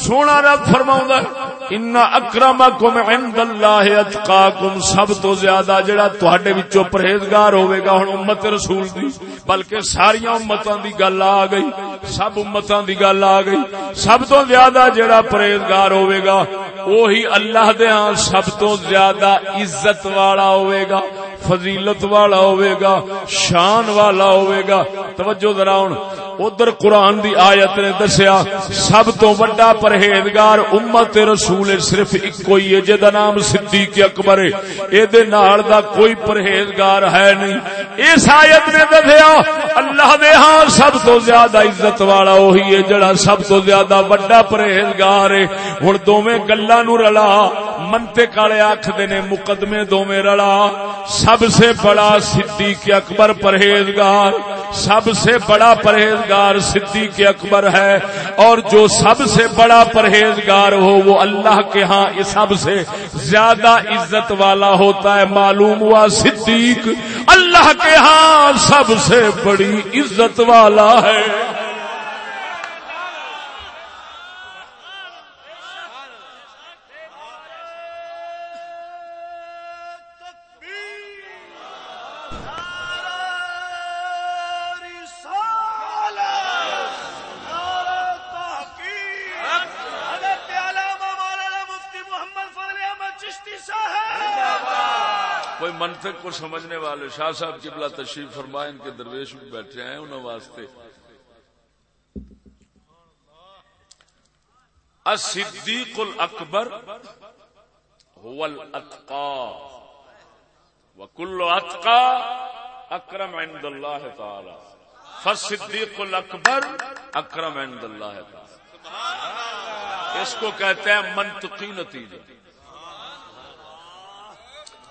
Speaker 1: سونا رب فرما
Speaker 2: ان اکرمکم عند اللہ اتقاکم سب تو زیادہ جڑا تواڈے وچوں پرہیزگار ہوے گا ہن امت رسول دی، بلکہ ساری امتاں دی گل آ گئی، سب امتاں دی گل آ گئی، سب تو زیادہ جڑا پرہیزگار ہوے گا وہی اللہ دے ہاں سب تو زیادہ عزت والا ہوے گا، فضیلت والا ہوے گا، شان والا ہوے گا۔ توجہ ذرا ہن ادھر قرآن دی آیت نے دسیا، سب تو بڑا پرہیزگار امت رسول صرف ایک کوئی ہے جدا نام صدیق اکبر ہے۔ اے دے نال دا کوئی پرہیزگار ہے نہیں۔ اس آیت نے دسیا، اللہ دے ہاں سب تو زیادہ عزت والا وہی ہے، جڑا سب تو زیادہ بڑا پرہیزگار ہے۔ ہن دوویں گلاں نو رلا۔ منطق والے آکھدے نے مقدمے دوویں رلا۔ سب سے بڑا صدیق اکبر پرہیزگار، سب سے بڑا پرہیزگار صدیق اکبر ہے۔ اور جو سب سے بڑا پرہیزگار ہو، وہ اللہ کے ہاں سب سے زیادہ عزت والا ہوتا ہے۔ معلوم ہوا صدیق اللہ کے ہاں سب سے بڑی عزت والا ہے۔
Speaker 1: کو سمجھنے والے شاہ صاحب قبلہ تشریف فرمائے ان کے درویش بھی بیٹھے ہیں، انہوں واسطے۔ الصدیق الاکبر هو الاتقا وكل اتقا اکرم عند اللہ تعالی۔ فالصدیق الاکبر اکرم عند اللہ تعالی۔ اس کو کہتے ہیں منطقی نتیجہ۔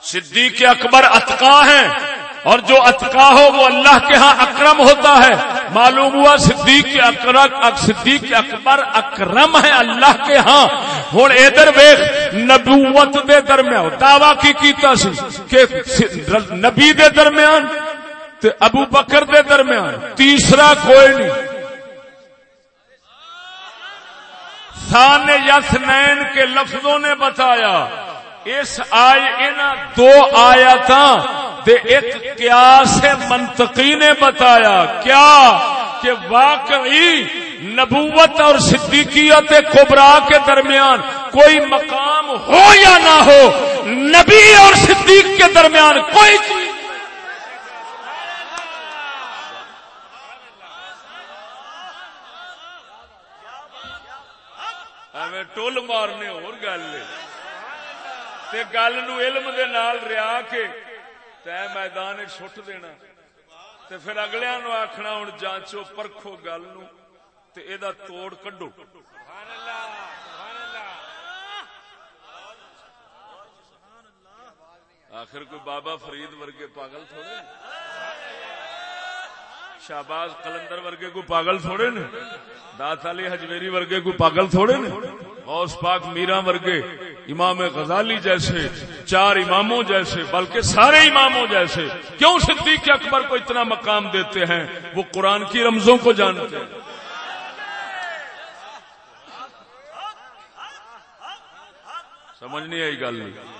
Speaker 1: صدیق اکبر اتقا ہے اور جو اتقا ہو وہ اللہ کے ہاں اکرم ہوتا ہے۔ معلوم ہوا صدیق اکرم صدیق اکبر اکرم ہے اللہ کے ہاں۔ ہوں ادھر ویخ نبوت دے درمیان، دعوی کی کیتا سی کہ نبی دے درمیان تے ابو بکر دے درمیان، تیسرا کوئی نہیں۔ سان یسنین کے لفظوں نے بتایا۔ اس آئے ان دو آیات ایک قیاس منطقی نے بتایا کیا کہ واقعی نبوت اور صدیقیت کبرا کے درمیان کوئی مقام ہو یا نہ ہو نبی اور صدیق کے درمیان کوئی ٹول مارنے اور گل تے گل نو علم دے نال ریا کے تے میدان چھٹ دینا۔ تے پھر اگلے نو آخنا ہوں جانچو پرکھو گل نو تے اے دا توڑ کڈو۔ آخر کوئی بابا فرید ورگے پاگل تھوڑے؟ شہباز کلندر ورگے کوئی پاگل تھوڑے نے؟ دات علی ہجویری ورگے کوئی پاگل تھوڑے نے؟ غوث پاک میرا ورگے، امام غزالی جیسے، چار اماموں جیسے، بلکہ سارے اماموں جیسے، کیوں صدیق اکبر کو اتنا مقام دیتے ہیں؟ وہ قرآن کی رمزوں کو جانتے ہیں۔ سمجھ نہیں آئی گل۔ نہیں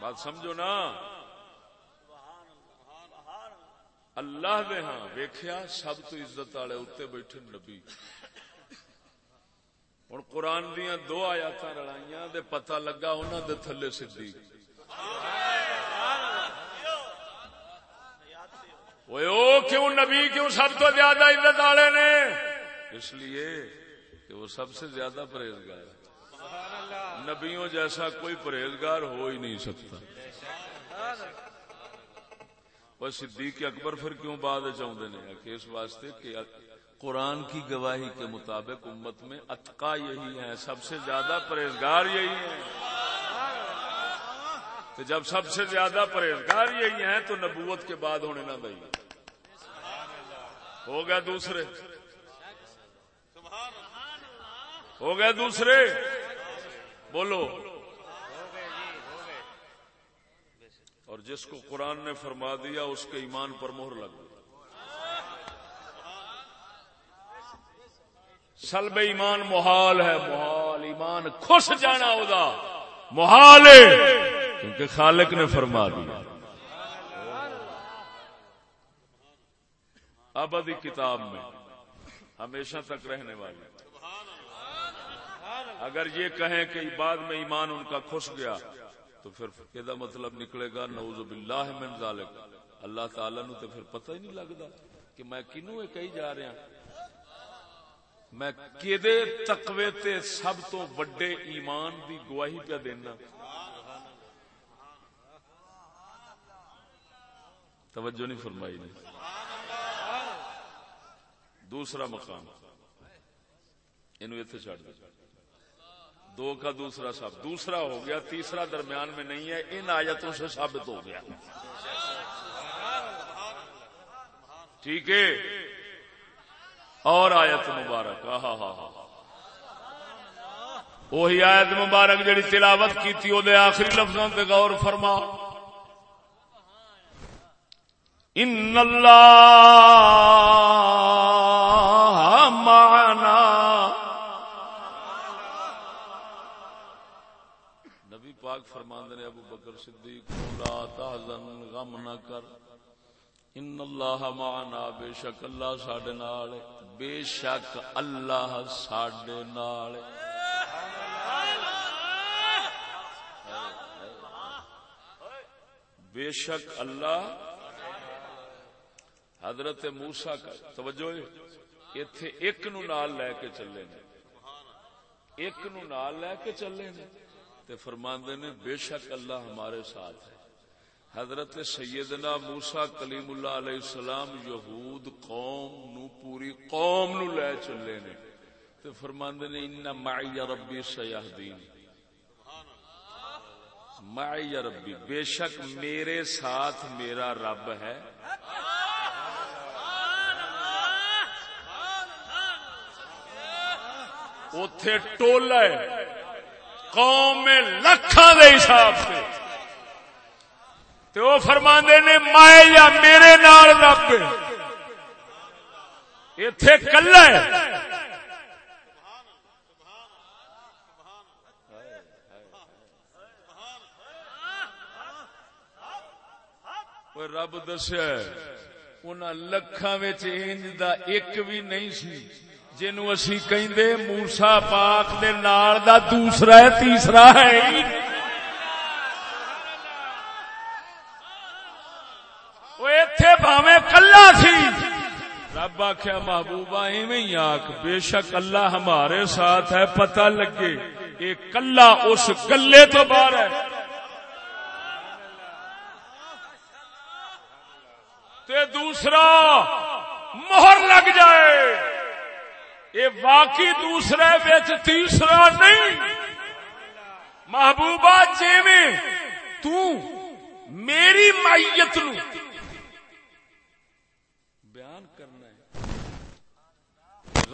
Speaker 1: بات سمجھو نا۔ اللہ دے ہاں ویخیا سب تو عزت والے اتنے بیٹھے نبی۔ ہوں قرآن دیا دو آیات رڑائیاں دے پتہ لگا انہوں دے تھلے صدیق او کیوں نبی، کیوں سب تو زیادہ عزت والے نے؟ اس لیے کہ وہ سب سے زیادہ پرہیزگار ہے۔ نبیوں جیسا کوئی پرہیزگار ہو ہی نہیں سکتا۔ وہ صدیق اکبر پھر کیوں بعد چاہتے ہیں کہ اس واسطے کہ قرآن کی گواہی کے مطابق امت میں اتقا یہی ہے، سب سے زیادہ پرہیزگار یہی ہے۔ تو جب سب سے زیادہ پرہیزگار یہی ہیں تو نبوت کے بعد ہونے نہ دئی ہو گیا دوسرے۔ ہو گیا دوسرے۔ بولو۔ اور جس کو قرآن نے فرما دیا، اس کے ایمان پر مہر لگ گئی۔ سلب ایمان محال ہے، محال۔ ایمان خوش جانا ہوگا محال ہے۔ کیونکہ خالق نے فرما دیا۔ ابدی کتاب میں ہمیشہ تک رہنے والی۔ اگر یہ کہیں کہ بعد میں ایمان ان کا کھس گیا، تو پھر یہ مطلب نکلے گا؟ نعوذ باللہ من ذالک۔ اللہ تعالی نو تو پھر پتہ ہی نہیں لگتا کہ میں کنو کہی جا رہا ہاں۔ میں کدے تقوی تے سب تو وڈے ایمان دی گواہی پہ دینا۔ توجہ نہیں فرمائی نہیں دوسرا مقام۔ چڑھ دو۔ دو کا دوسرا سب، دوسرا ہو گیا، تیسرا درمیان میں نہیں ہے، ان آیتوں سے ثابت ہو گیا۔ ٹھیک ہے؟ اور آیت مبارک ہاں ہاں ہاں وہی آیت مبارک جڑی تلاوت کی تھی، وہ آخری لفظوں سے غور فرما۔ ان اللہ صدیق لا تحزن، غم نہ کر۔ ان اللہ معنا، بے شک اللہ ساڈے نال بے شک اللہ ساڈے نال بے شک اللہ۔ حضرت موسا کا، توجہ ایتھے ایک نو نال لے کے چلے نے۔ ایک نو نال لے کے چلے نے۔ تے فرماندے نے، بے شک اللہ ہمارے ساتھ ہے۔ حضرت سیدنا موسا کلیم اللہ علیہ السلام یہود قوم نو پوری قوم نو لے چلے نے۔ تے فرماندے نے ان معی ربی سیہدین معی ربی، بے شک میرے ساتھ میرا رب ہے۔ اوتھے ٹولا ہے۔ قوم میں لکھاں دے حساب سے۔ تو وہ فرما نے مائے یا میرے نال رب اتے کلا ہے۔ رب دسیا ان لکھان انج دا ایک بھی نہیں سی جنو اسی کہندے موسا پاک دے نال دا دوسرا ہے تیسرا ہے ایتھے بھاویں کلا سی رب آخیا محبوبہ ایویں آخ بے شک اللہ ہمارے ساتھ ہے پتہ لگے یہ کلا اس گلے تو باہر ہے تے دوسرا مہر لگ جائے یہ واقعی دوسرے بچ تیسرا نہیں۔ محبوبہ جیویں تو میری مائیت نو بیان کرنا ہے۔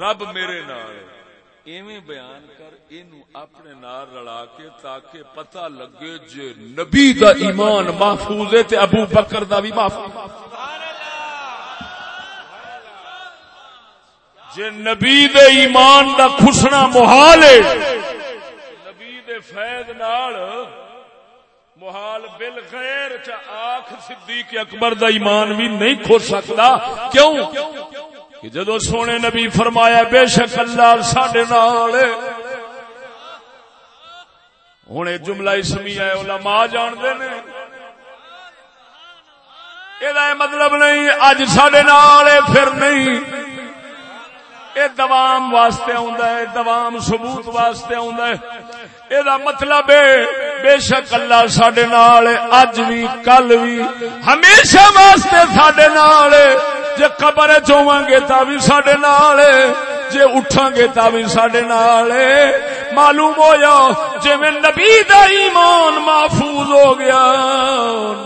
Speaker 1: رب میرے نال ایویں بیان کر، اینو اپنے نار رلا کے تاکہ پتہ لگے جے نبی دا ایمان محفوظ ہے تے ابو بکر دا بھی محفوظ۔ جے نبی دے ایمان دا خسنا محال ہے۔ نبی دے فیض نال محال بل غیر آخ صدیق اکبر دا ایمان بھی نہیں کھو سکتا۔ کیوں؟ کہ جدو سونے نبی فرمایا، بے شک اللہ ساڈے نال ہوں جملہ اسمی ہے علماء جانتے نے۔ یہ مطلب نہیں اج سڈے نال پھر نہیں۔ یہ دوام واسطے ہے، دوام ثبوت واسطے ہے۔ مطلب ہے بے شک اللہ سڈے نال اج بھی کل بھی ہمیشہ واسطے سڈے نال جے قبر چواں گے تا بھی سڈے نال جے اٹھاں گے تا بھی سڈے نال معلوم ہو جا جی میں نبی دا ایمان محفوظ ہو گیا،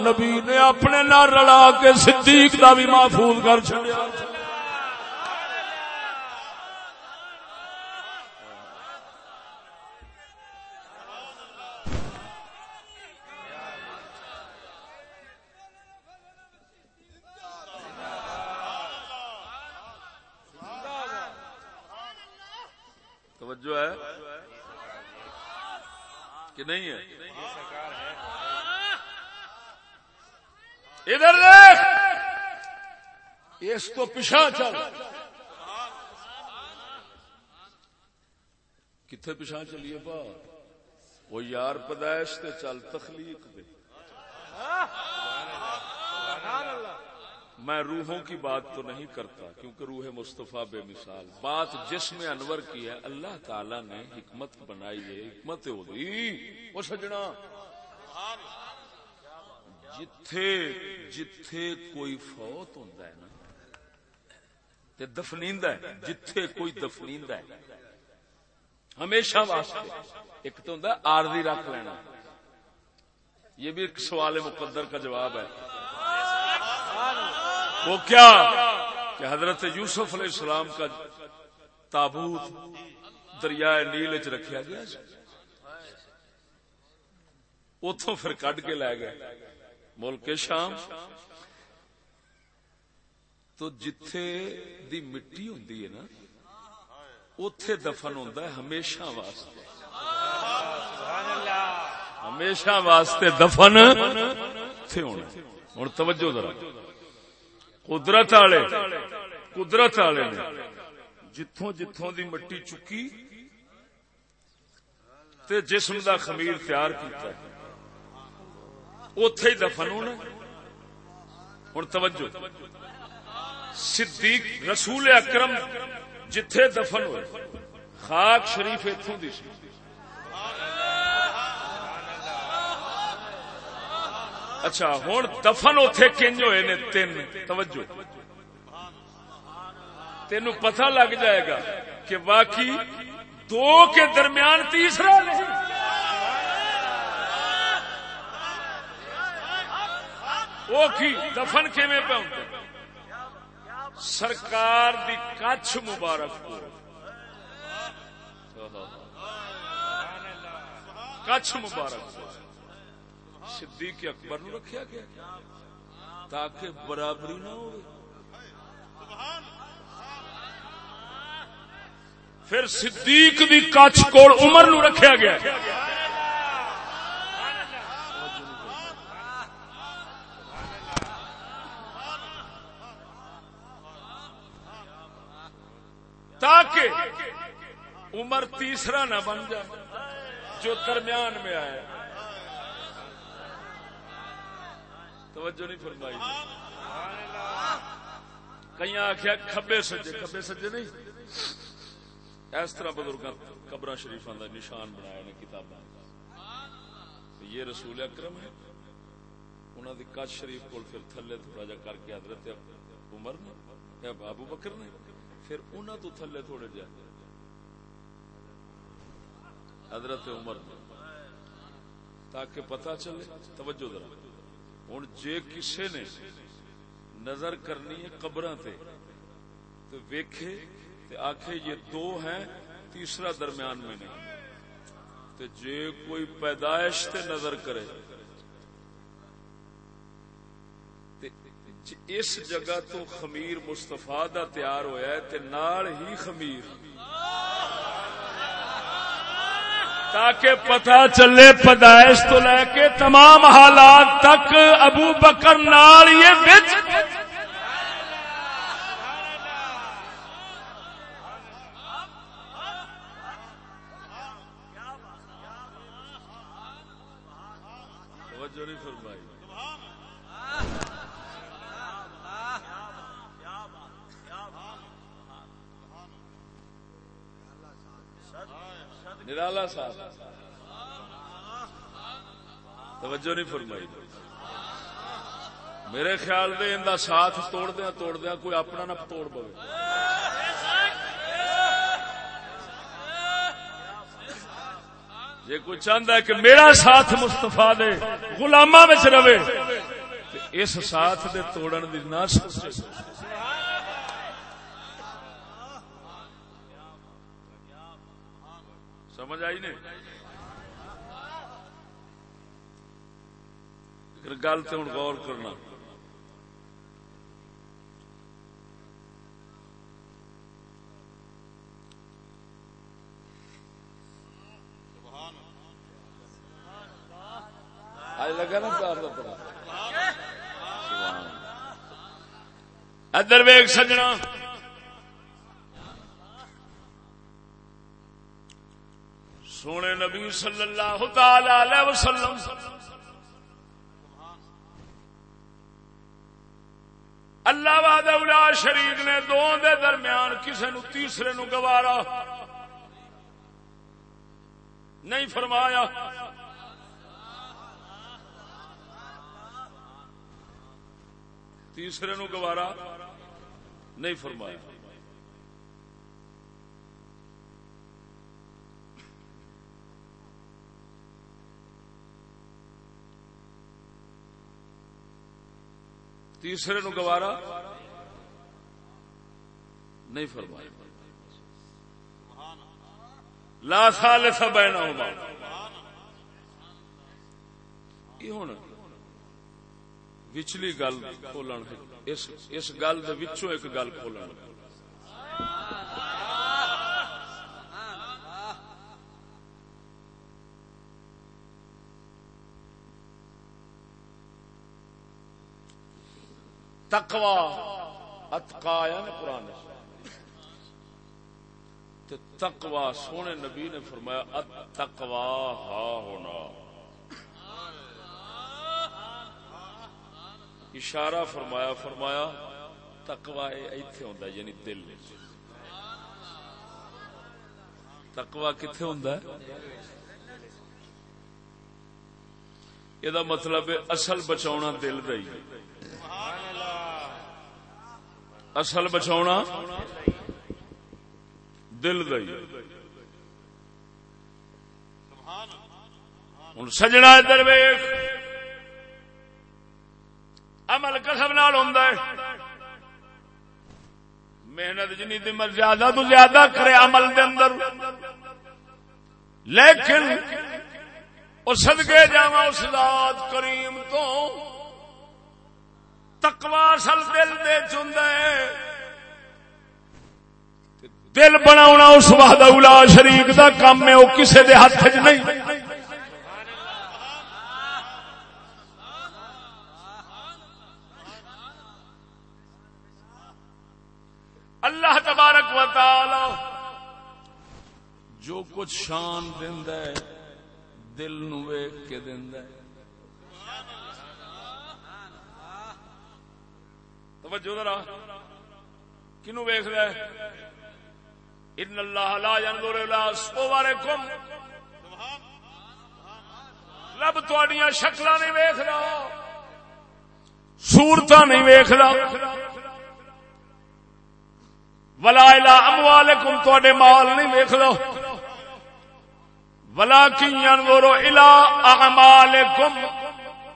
Speaker 1: نبی نے اپنے نال رلا کے صدیق دا بھی محفوظ کر چڑیا
Speaker 3: توجہ ہے کہ نہیں ہے؟
Speaker 1: ادھر دیکھ! اس تو پیچھا چل۔ کتنے پیچھا چلیے با وہ یار پیدائش تے چل تخلیق دے۔ اللہ۔ میں روحوں کی بات تو نہیں کرتا، کیونکہ روح مصطفیٰ بے مثال۔ بات جسم انور کی ہے، اللہ تعالی نے حکمت بنائی ہے، حکمت وہ سجنا۔ جتھے جتھے کوئی فوت ہوتا ہے نا، تے دفنیند ہے، جتھے کوئی دفنیند ہے، ہمیشہ واسطے ایک تو ہوں آرزی رکھ لینا۔ یہ بھی ایک سوال مقدر کا جواب ہے۔ وہ کیا کہ حضرت یوسف علیہ السلام کا تابوت دریائے نیل چ رکھا گیا جی؟ اتوں پھر کڈ کے لے گئے۔ ملک شام۔ تو جتھے دی مٹی ہوندی ہے نا اتے دفن ہوتا ہے ہمیشہ واسطے۔ ہمیشہ واسطے دفن ہونا۔ ہوں توجہ ذرا۔ قدرت والے قدرت والے نے۔ جتوں جتوں دی مٹی چکی تے جسم دا خمیر تیار کیتا ہے۔ اتے ہی دفن ہونا ہوں توجہ۔ صدیق رسول اکرم جتھے دفن ہوئے، خاک شریف اتوں دی سی۔ اچھا ہوں دفن اتے کنج ہوئے نے تین، توجہ۔ تین پتہ لگ جائے گا کہ باقی دو کے درمیان تیسرا نہیں۔ وہ کی، دفن کیویں پہ سرکار دی کچھ مبارک کچھ مبارک صدیق اکبر نو رکھیا گیا؟ تاکہ برابری نہ ہو پھر صدیق دی کچھ کول عمر نو رکھیا گیا۔ تاکہ عمر تیسرا نہ بن جائے، جو درمیان میں آئے توجہ نہیں فرمائی۔ کئی آخیا کبے سجے کبے سجے نہیں۔ اس طرح بزرگ قبر شریفوں کا نشان بنایا نے کتاب یہ رسول اکرم ہے انہوں نے کچھ شریف کو پھر تھلے تھوڑا جا کر کے حضرت عمر نے ابو بکر نے، پھر انہوں تو تھلے تھوڑے جا۔ حضرت عمر نے، تاکہ پتا چلے۔ توجہ ذرا۔ ہوں جے کسے نے نظر کرنی ہے قبر تو ویکھے تے آخے یہ دو ہیں، تیسرا درمیان میں نہیں۔ تے جے کوئی پیدائش تے نظر کرے اس جگہ تو خمیر مستفا دا تیار ہویا ہے، تے نال ہی خمیر۔ تاکہ پتا چلے پیدائش تو لے کے تمام حالات تک ابو بکر نال یہ بچ نرالا صاحب توجہ نہیں فرمائی میرے خیال دے ان ساتھ توڑ دیا توڑ دیا کوئی اپنا نہ توڑ پو جی کوئی چاہتا ہے کہ میرا ساتھ مستفا دے گلاما رہے اس ساتھ دے توڑن دی نہ سوچے۔ سمجھ آئی نہیں؟ گل تے ہن غور کرنا۔ لگا نا پیار ادر ویگ سجنا۔ سونے نبی صلی اللہ تعالی وسلم۔ اللہ واد شریف نے دو دے درمیان کسی نو تیسرے نو گوارا نہیں فرمایا۔ تیسرے نو گوارا نہیں فرمایا۔ تیسرے نو گوارا نہیں فرمایا۔ لا سال سب یہ ہوں وچلی گل کھولن اس گل ایک گل کھولن تکوا اتکایا نا یعنی قرآن تکوا سونے نبی نے فرمایا تکوا ہا ہونا۔ اشارہ فرمایا فرمایا تکوا ایتھے ہوندا یعنی دل تکوا کتنے ہوں یہ مطلب اصل بچاؤنا دل رہی۔ اصل بچاؤنا دل رہی ہوں سجنا ادھر ویخ عمل کسب نال ہوں محنت جنی زیادہ تو زیادہ کرے عمل دے اندر۔ لیکن سدگے جا اس ذات کریم تو تکوا سل دل دے چند دل بنا اس وحدہ اولا شریک دا کام ہے، وہ کسے دے ہاتھ چ نہیں۔ اللہ تبارک و تعالی جو کچھ شان دل نو ویک کے ہے۔ توجہ ذرا۔ کنو ویخ ہے؟ ان اللہ لا ينظر الى صوركم رب تواڈیاں شکلاں نہیں ویکھدا۔ صورتاں نہیں ویکھدا۔ ولا الا اموالکم، تواڈے مال نہیں ویکھ لو ولا کی ينظر الى اعمالکم۔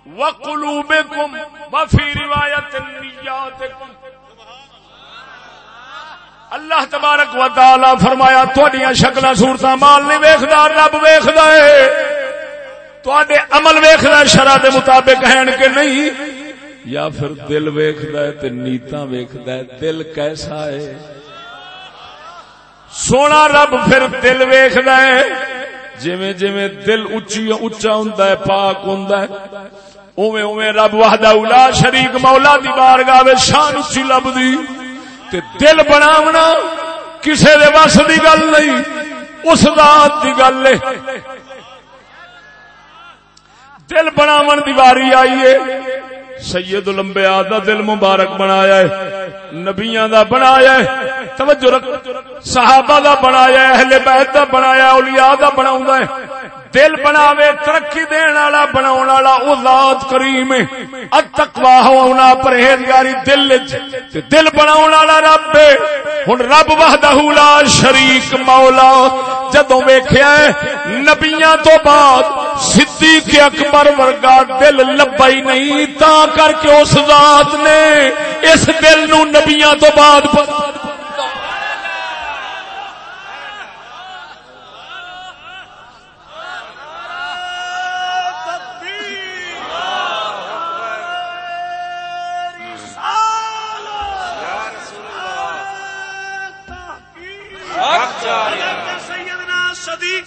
Speaker 1: وقلوبکم وفي روایت نیاتکم اللہ تبارک و تعالی فرمایا تھوڑیاں شکلاں صورتاں مال نہیں ویکھدا، رب ویکھدا ہے۔ تواڈے عمل ویکھدا شرع دے مطابق ہیں کہ نہیں؟ یا پھر دل ویکھدا ہے تے نیتاں ویکھدا ہے، دل کیسا ہے؟ سونا رب پھر دل ویکھدا ویخ جی جی دل اچھی اچا ہوں پاک ہوندا ہوں اوے اوے رب وحدہ اولا شریک مولا دی بار گاوے شان اچھی لب دی تے دل بناونا کسے دے بس دی گل نہیں، اس ذات دی گل ہے۔ دل بناون دی باری آئیے سید الانبیاء دا دل مبارک بنایا ہے۔ نبیاں دا بنایا ہے۔ توجہ رکھ صحابہ دا بنایا ہے، اہل بیت دا بنایا اولیاء دا بناوندا ہے۔ دل بناوے، ترقی دین والا، بناون والا او ذات کریم ہے۔ التقوا ہونا، پرہیزگاری دل وچ۔ تے دل بناون والا رب ہے۔ ہن رب وحدہ لا شریک مولا۔ جدوں ویکھیا ہے، نبیاں تو بعد صدیق اکبر ورگا دل لبا ہی نہیں، تا کر کے اس ذات نے اس دل نو نبیاں تو بعد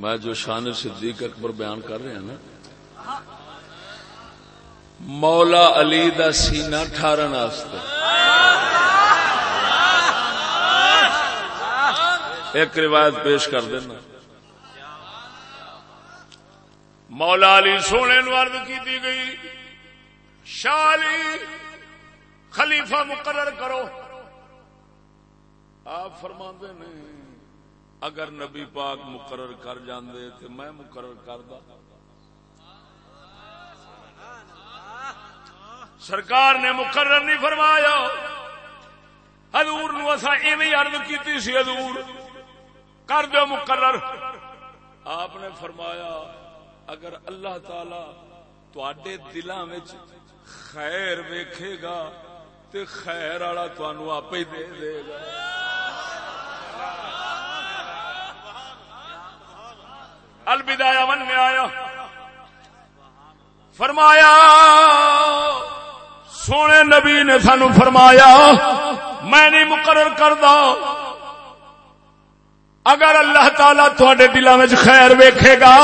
Speaker 4: میں جو شان صدیق اکبر بیان کر رہا نا، مولا علی دا سینہ ٹھارن ایک روایت پیش کر دینا۔
Speaker 1: مولا علی سونے نو عرض کی دی گئی شالی خلیفہ مقرر کرو۔ آپ فرما نے اگر نبی پاک مقرر کر جاندے تو میں مقرر کردا۔ سرکار نے مقرر نہیں فرمایا۔ حضور نو اسا ایویں عرض کیتی سی، حضور، کر دو مقرر۔ آپ نے فرمایا، اگر اللہ تعالی تواڈے دلاں وچ خیر ویکھے گا تے خیر والا تانوں آپ ہی دے دے گا۔ البدایا ون میں آیا۔ فرمایا، سونے نبی نے سانو فرمایا، میں نہیں مقرر کردا۔ اگر اللہ تعالی تھوڑے دلوں میں خیر ویکھے گا،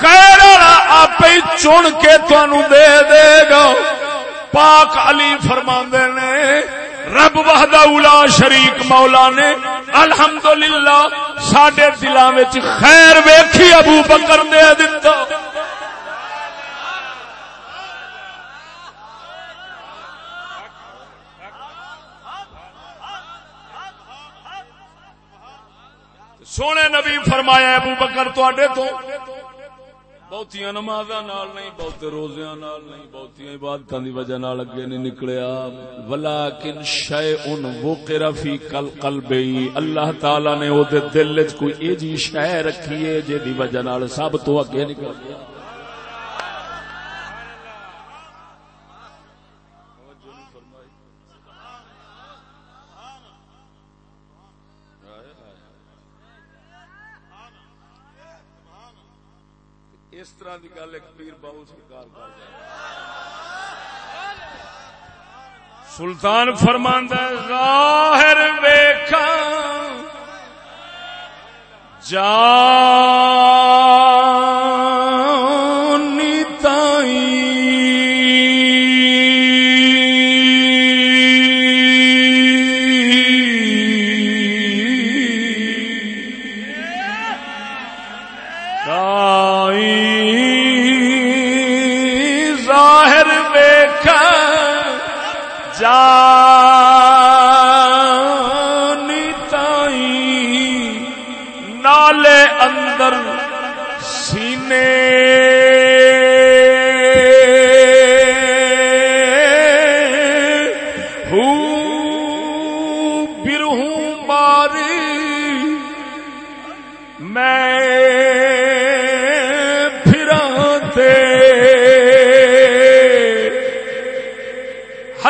Speaker 1: خیر آپ ہی چن کے تنوع دے دے گا۔ پاک علی فرما نے رب وحدہ اولا شریک مولا نے الحمدللہ ساڈے دلوں میں خیر ویکھی ابو بکر دے دتا۔ سونے نبی فرمایا ابو بکر تے تو بہت نماز نہیں بہت روزیا نہیں بہت عبادت کی وجہ اگے نہیں نکلیا ولا کن شے ان وہ کل کل اللہ تعالی نے وہ دل چ کوئی ایجی شہ رکھی ہے جی وجہ سب تو اگے نکل گیا اس طرح کی گل ایک پیر بہو سرکار کر سلطان فرماند ظاہر ویکھا جانی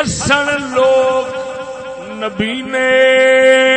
Speaker 1: ہسن لوگ نبی نے۔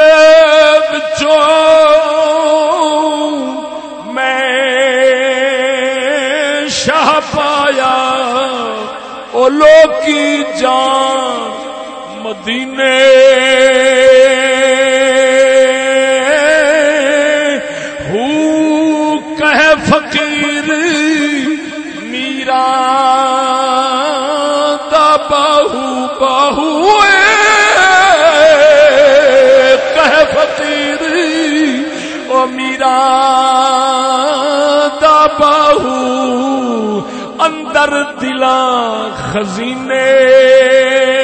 Speaker 1: دل میں شاہ پایا او لوکی جان مدینے۔ ہو کہ فقیر میرا باہو باہو۔ او دا باہو اندر دلا خزینے۔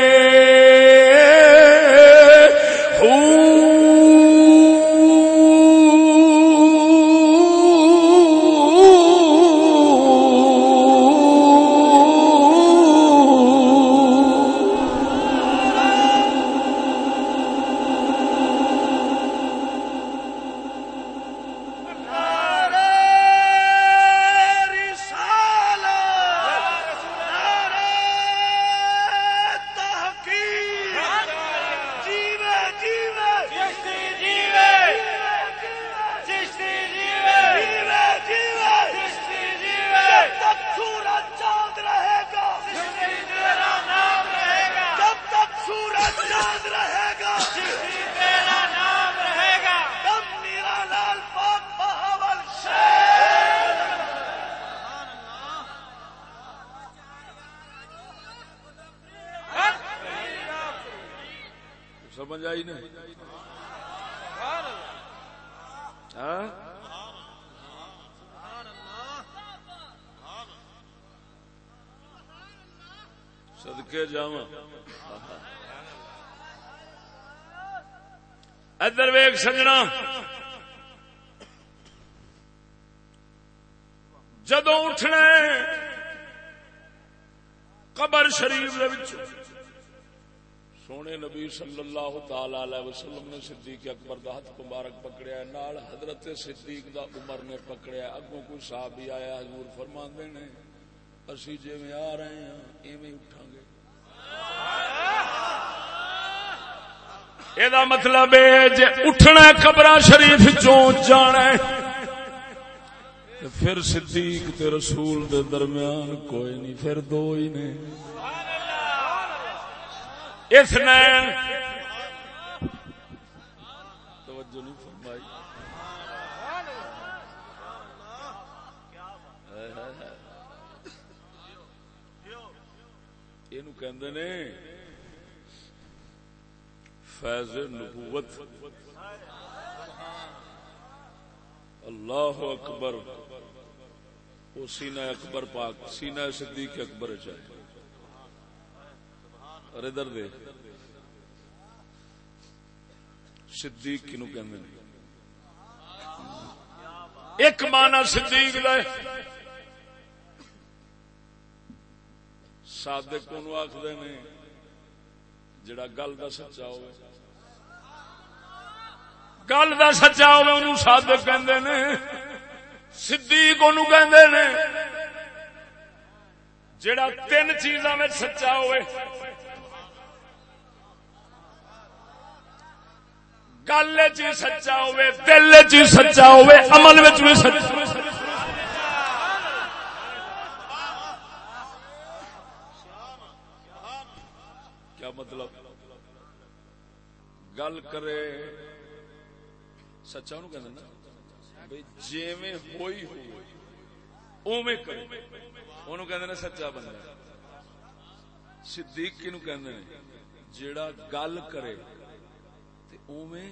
Speaker 1: ادر ویگ سجنا جدو اٹھنا قبر شریف سونے نبی صلی اللہ تعالی وسلم نے صدیق اکبر دا ہاتھ مبارک پکڑیا نال حضرت صدیق دا عمر نے پکڑیا اگوں کوئی صاحب بھی آیا، حضور فرما نے، اسی جی میں آ رہے ہیں، ایویں اٹھا گے۔ یہ مطلب جی اٹھنا قبر شریف جانا پھر صدیق تے رسول دے درمیان کوئی نہیں پھر دو ہی نے اس نے توجہ نہیں فرمائی یہ فیض نبوت۔ اللہ اکبر۔ وہ سینہ اکبر پاک، سینہ صدیق اکبر چاہے اور ادھر دے صدیق کنو کہندے ایک مانا صدیق دے صادق کو آخر نے۔ جڑا گل دا سچا ہو گل دا سچا ہو صادق کہندے نے۔ صدیق اونوں کہندے نے۔ جڑا تین چیزاں میں سچا ہوئے۔ گل چ سچا ہوئے، دل چ سچا ہوئے، عمل بھی سچا مطلب۔ گل کرے۔ سچا نو کہ جی ہوئی کرے۔ سچا بندہ صدیق کنو کہ جیڑا گل کرے اوے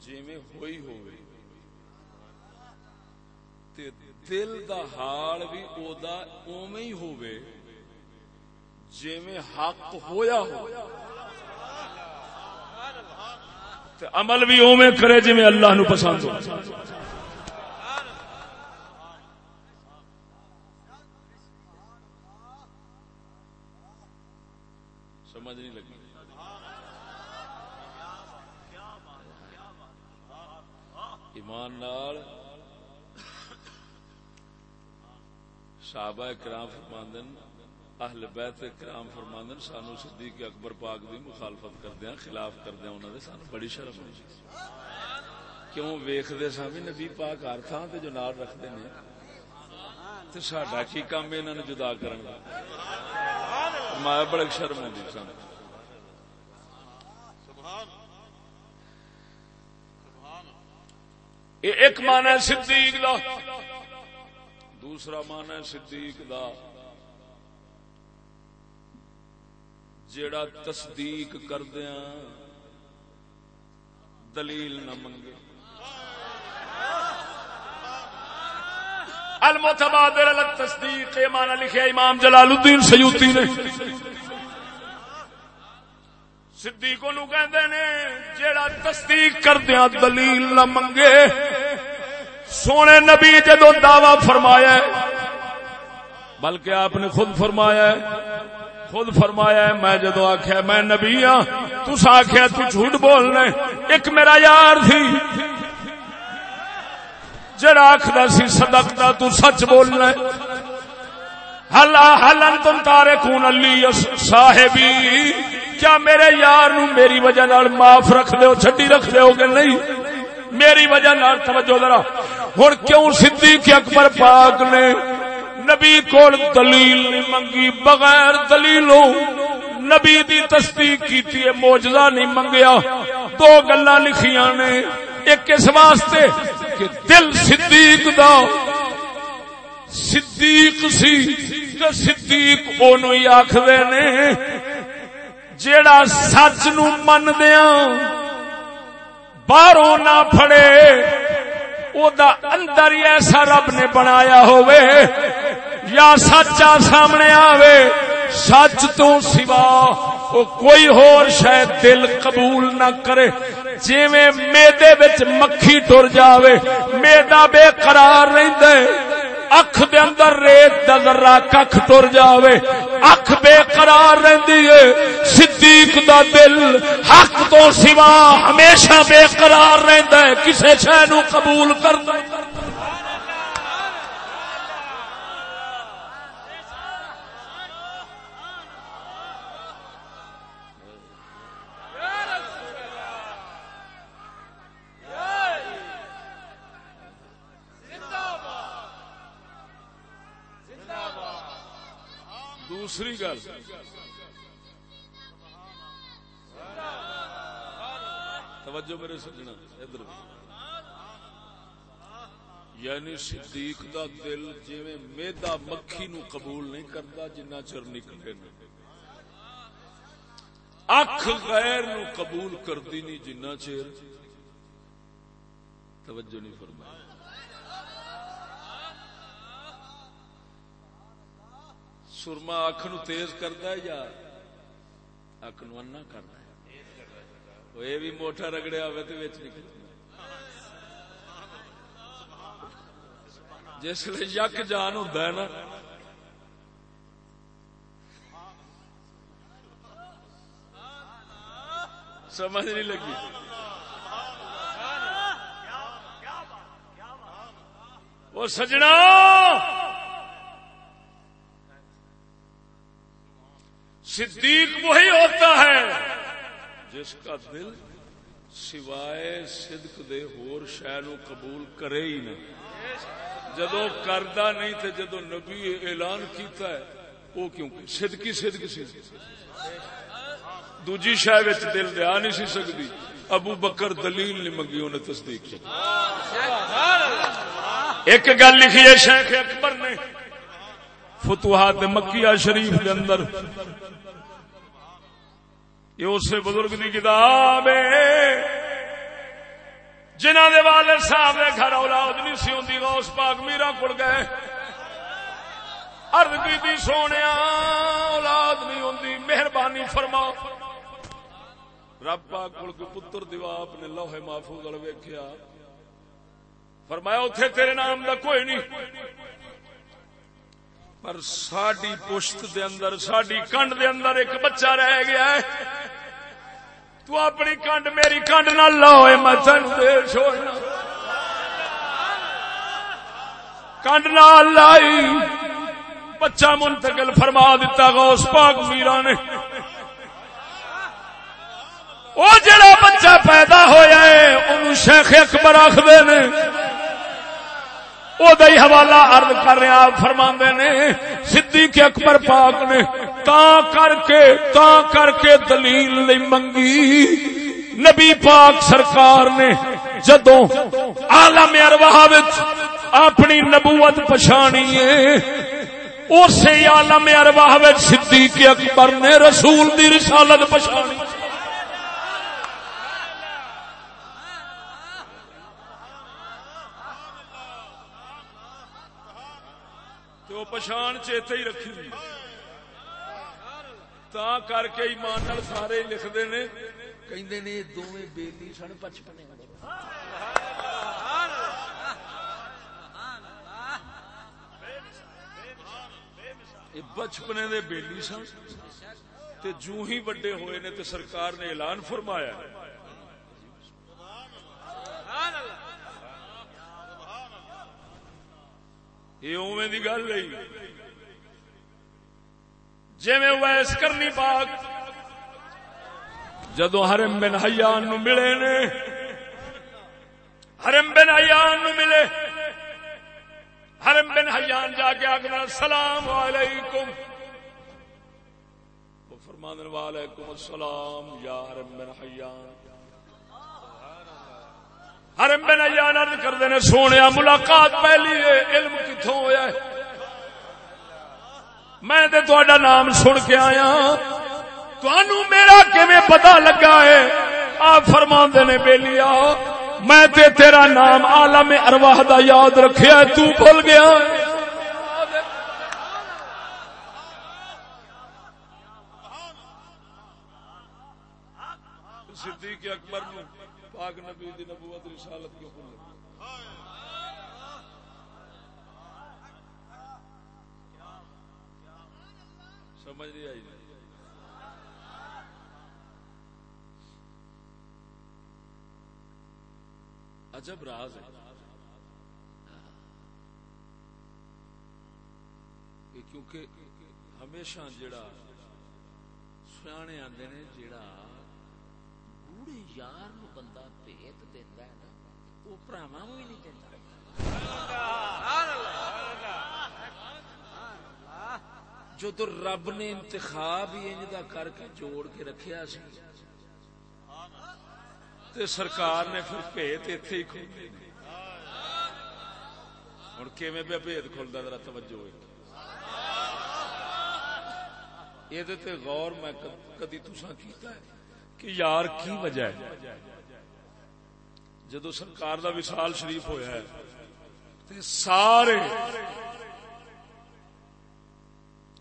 Speaker 1: جی ہوئی ہوئے دل دا حال بھی او دا ہی ہوئے جی میں حق ہویا ہو۔ عمل بھی اوے کرے جی میں اللہ نو پسند ہو۔ سمجھ نہیں لگی۔ ایمان نال صحابہ کرام فرماندن اہل بیت کرام فرماندن سانو صدیق اکبر پاک دی مخالفت کردیا خلاف کردیا انہوں نے سانو بڑی شرم ہوئی کیوں ویختے سا بھی نبی پاک ہر تھان تے جو نال رکھتے ہیں تو ساڈا کی کام انہوں نے جدا کرن مایا بڑا شرم ہوتی سان ایک مان ہے صدیق دا، دوسرا مان ہے صدیق دا۔ جیڑا تصدیق کردیا دلیل نہ منگے۔ المتبادر تصدیق مانا لکھے امام جلال الدین سیوتی نے۔ صدیق نو کہندے نے، جیڑا تصدیق کردیا دلیل نہ منگے۔ سونے نبی جدو دعوی فرمایا ہے، بلکہ آپ نے خود فرمایا ہے خود فرمایا ہے، میں جدو آخیا میں نبی ہاں تس آخیا تو جھوٹ بولنا ایک میرا یار تھی۔ جڑا آخر سی سدکتا تو سچ بولنا ہل ہل تم تارے خون علی صاحبی؟ کیا میرے یار نو میری وجہ نال معاف رکھ دو چھٹی رکھ دو کہ نہیں۔ میری وجہ نال توجہ ذرا۔ ہن کیوں صدیق اکبر پاک نے نبی کو دلیل نہیں منگی، بغیر دلیلوں نبی دی تصدیق کیتی ہے موجزہ نہیں منگیا۔ دو گلا لکھیاں نے ایک اس واسطے کہ دل صدیق دا، صدیق سی صدیق اونوں ہی آکھدے نے، جیڑا سچ نو من دیا باہروں نہ پھڑے۔ او دا اندر ہی ایسا رب نے بنایا ہوئے یا سچا سامنے آوے سچ تو سوا او کوئی ہور شاید دل قبول نہ کرے جی میدے بچ مکھی ٹر جاوے میدا بے قرار رہندے اکھ دے اندر ریت دا ذرہ ککھ ٹر جاوے، اکھ بے قرار رہندی ہے صدیق دا دل حق تو سوا ہمیشہ بے قرار رہندا ہے کسے شے نو قبول کردا دوسری گل۔ توجہ میرے سجنا، ادھر یعنی صدیق دا دل جی میدا مکھی نو قبول نہیں کرتا، جنہ چر نکلے اکھ غیر نو قبول کرتی نہیں جنہ چر توجہ نہیں فرمایا سرما اکھ نو تیز کرتا ہے یا اکھ نو انا کرتا ہے؟ یہ بھی موٹا رگڑیا ہوئے تو نکل جس لیے یک جان ہوتا ہے نا۔ سمجھ نہیں لگی۔ وہ سجنا! صدیق وہی ہوتا ہے جس کا دل سوائے صدق دے ہور شہ قبول کرے ہی نہیں۔ جدو کردا نہیں تے جدو نبی اعلان کیتا ہے وہ کیونکہ صدقی صدق سی۔ دوجی شہ دل دیا نہیں سی سکتی ابو بکر دلیل نہیں منگی انہیں تصدیق کی۔ ایک گل لکھی ہے شیخ اکبر نے فتوحات مکیہ شریف کے اندر۔ یہ اس بزرگ کی کتاب جنہ دے والد صاحب نے گھر اولاد نہیں سی ہوں غوث پاک میرا کڑ گئے۔ ارد کی سونے، اولاد نہیں ہوں مہربانی فرما۔ رب پاک کڑ کے پتر دیوا اپنے لوہے محفوظ ویکیا فرمایا اتے تیرے نام دا کوئی نہیں۔ پر ساڈی پشت دے اندر، ساڈی کنڈ دے اندر ایک بچہ رہ گیا ہے۔ تو اپنی کنڈ میری کنڈ نہ لو میں دے چھوڑنا۔ کنڈ نہ لائی۔ بچہ منتقل فرما دیتا گا اس پاک میرا نے وہ جڑا بچہ پیدا ہویا ہے انہوں شیخ اکبر آخر نے حوالہ ارد کر رہے آپ فرما نے، صدیق اکبر پاک نے تا کر کے، تا کر کے دلیل نہیں منگی۔ نبی پاک سرکار نے جدو آلم ارواہ اپنی نبوت پچھانی اسی عالم ارواح صدیق اکبر نے رسول دی رسالت پچھانی۔ تو پچھان چیتے ہی رکھی تا کر کے ایمان سارے لکھتے نے کہ دونوں بیلی سن پچپنے بچپنے دے بیلی سن۔ تے جو ہی بڑے ہوئے نے تے سرکار نے اعلان فرمایا یہ اوے دی گل نہیں جی میں ویس کرنی پاک جدو حرم بن حیان نو ملے نے، حرم بن حیان نو ملے، حرم بن حیان جا کے آگنا السلام علیکم۔ فرمان والیکم السلام، یا حرم بن حیان۔ حرم بن حیان عرض کر دینے سونے ملاقات پہلی ہے، علم کتوں ہویا ہے؟ میں تے تہاڈا نام سن کے آیا ہاں۔ تانوں میرا کیویں پتہ لگا ہے؟ آپ فرماندے نے بیلیا میں تے تیرا نام عالم ارواح دا یاد رکھیا تو بھول گیا۔ صدیق اکبر نے پاک نبی دی نبوت رسالت کیوں بھول سمجھ نہیں آئی جی۔ عجب راز ہے۔ کیونکہ ہمیشہ جڑا سیانے آدھے نے جڑا بوڑھے یار نو بندہ بھیت دینا ہے نا وہ پراوا بھی نہیں دینا جو تو رب نے انتخاب ہی انج دا کر کے جوڑ کے رکھیا سی تے سرکار نے پھر بھیت اتے ہی کھول ہوں کیویں پہ بھید کھلتا ذرا توجہ ہوئے یہ غور میں کدی تسا کیتا ہے کہ یار کی وجہ ہے جدو سرکار دا وصال شریف ہویا ہے تے سارے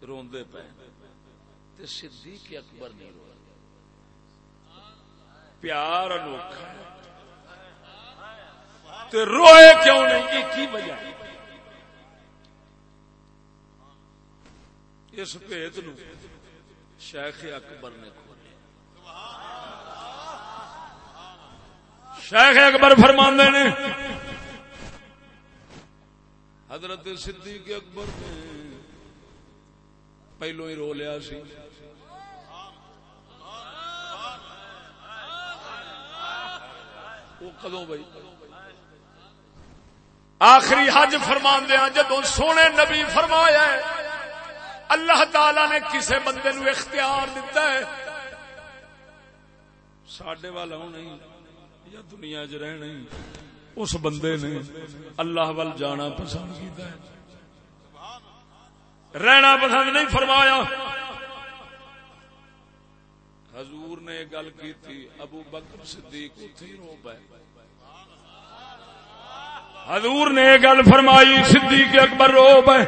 Speaker 1: روندے پے تے صدیق اکبر نہیں رو پیار انوکھا تے روئے کیوں نہیں یہ کی وجہ اس بھید نو شیخ اکبر نے کھولے شیخ اکبر فرماندے نے حضرت صدیق اکبر نے پہلو ہی رو لیا سی۔ وہ کدو بھائی؟ آخری حج فرما دیا جدو سونے نبی فرمایا ہے اللہ تعالی نے کسے بندے نو اختیار دیتا ہے۔ سڈے والا نہیں۔ یا دنیا چ رہنا اس بندے نے اللہ وال جانا پسند کیتا ہے۔ رہنا پسند نہیں فرمایا۔ حضور نے گل کی تھی ابو بکر صدیق اتھی رو پے۔ حضور نے گل فرمائی، صدیق اکبر رو پے۔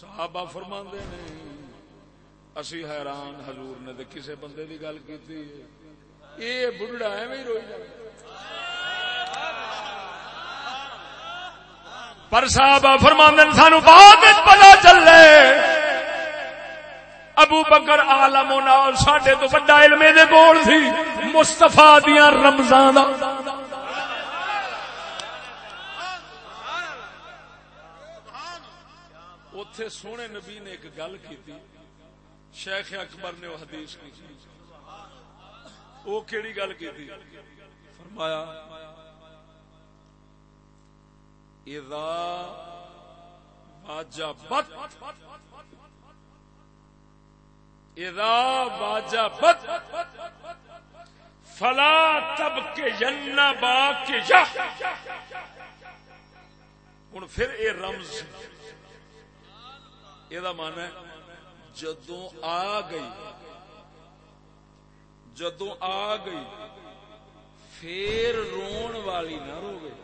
Speaker 1: صحابہ فرما نے، اسی حیران حضور نے تو کسے بندے کی گل کی یہ بڑھڑا ایویں روئی جائے پر صحابہ فرماندن، سانو بعد پتا چلے، ابو بکر آلم سڈے تو بڑا علم دے کول سی مستفا دیا رمضان اتے سونے نبی نے ایک گل کی شیخ اکبر نے وہ حدیث کی۔ وہ کیڑی گل کی فرمایا، اذا واجبت اذا واجبت فلا تب کے جن با کے ہوں پھر یہ رمز یہ من ہے جدو آ گئی جدو آ گئی پھر رون والی نہ رو گئی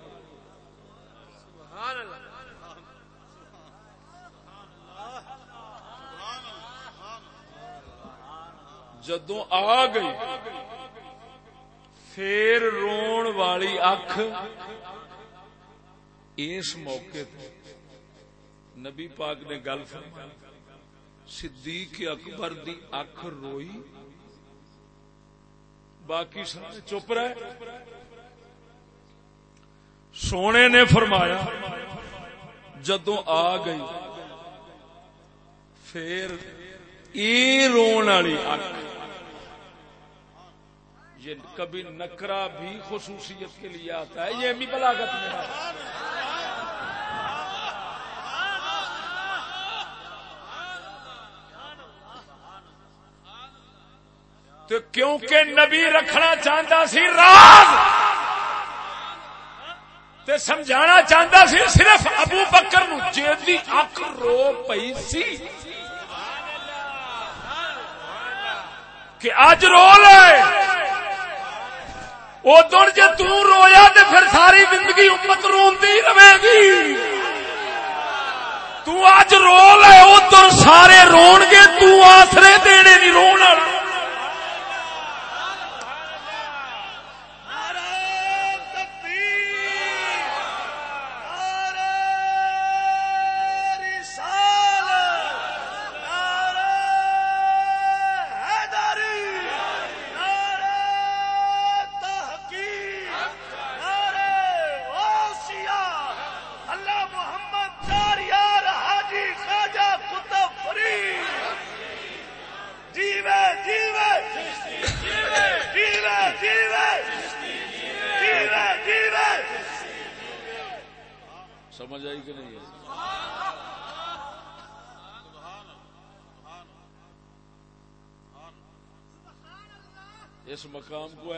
Speaker 1: جدو آ گئی پھر رون والی اکھ۔ اس موقع نبی پاک نے گل فرمائی صدیق اکبر دی اکھ روئی۔ باقی سارے چپ رہے۔ سونے نے فرمایا جدو آ گئی، پھر ای رون والی اکھ یہ کبھی نکرا بھی خصوصیت کے لیے آتا ہے، یہ بھی بلاگت میں تو کیونکہ نبی رکھنا چاہتا سی راز تے سمجھانا چاہتا سی صرف ابو بکر نو جیدی اک رو پئی سی۔ کہ اج رو لے۔ ادھر جی ترویا تو پھر ساری زندگی امت روندی رہے گی۔ تج رو لے ادھر سارے رون گے تسرے دینے نہیں رونا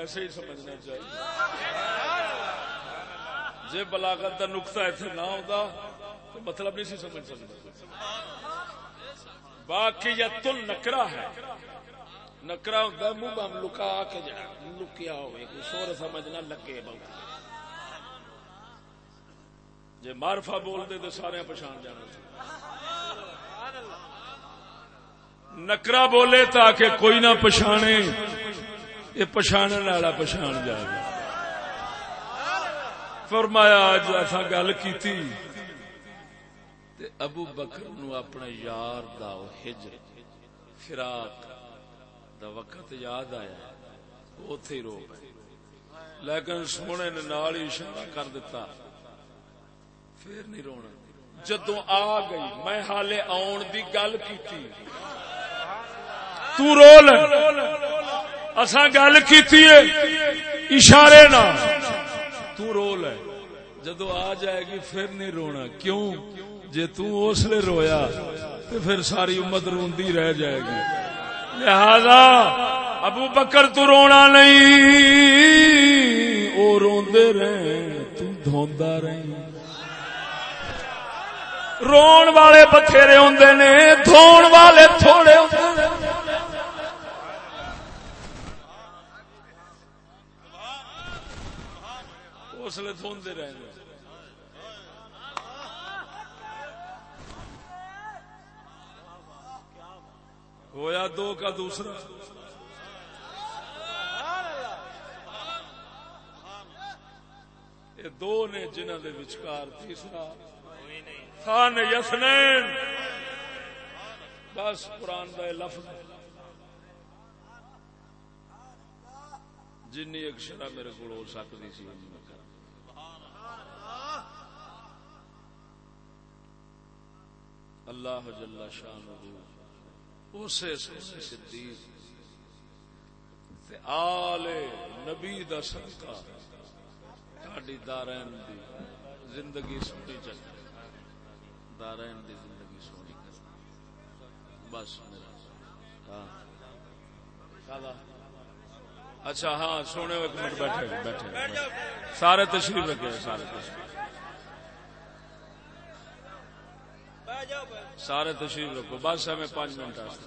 Speaker 1: ایسے ہی سمجھنا چاہیے۔ جی بلاغت کا نقطہ اتنے نہ ہوتا تو مطلب نہیں سی سمجھ سکتا۔ باقی یا تل نکرا ہے۔ نکرا ہوتا منہ بم لکا کے جا، لکیا ہوئے، کوئی سور سمجھنا لگے بہت جی مارفا بولتے تو سارے پچھان جانا نکرا بولے تاکہ کوئی نہ پچھانے یہ پچھانے والا پچھان جائے گا۔ فرمایا اج ایسا گل کی ابو بکر نو اپنے یار دا ہجر، فراق دا وقت یاد آیا۔ اتے ہی رو لیکن سونے نے نال ہی اشارہ کر دیتا پھر نہیں رونا۔ جدو آ گئی، میں حالے آن دی گل کی تو رو لے۔ اساں گل کی اشارے نہ تو رو لے جدو آ جائے گی پھر نہیں رونا۔ کیوں؟ جے تو اس لیے رویا تو پھر ساری امت روندی رہ جائے گی۔ لہذا ابو بکر تو رونا نہیں۔ او روندے رہے تو دھوندا رہی رون والے بتھیرے ہوں نے دھون والے تھوڑے ہوں لیے دھوندے رہے ہویا دو کا دوسرا۔ یہ دو نے جنہ دے وچکار تیسرا۔ خان یسنین۔ بس قرآن کا لفظ جن ایک شرح میرے کو ہو سکتی سی۔ اللہ جل شان اسے صدیق تے آل نبی دا صدقہ تھاڈی دارین دی زندگی سنی چل دارین دی زندگی سونی بس میرا۔ ہاں۔ اچھا ہاں سونے ایک منٹ بیٹھے بیٹھے۔ سارے تشریف رکھے، سارے تشریف۔ سارے تشریف رکھو بس ہمیں پانچ منٹ آستے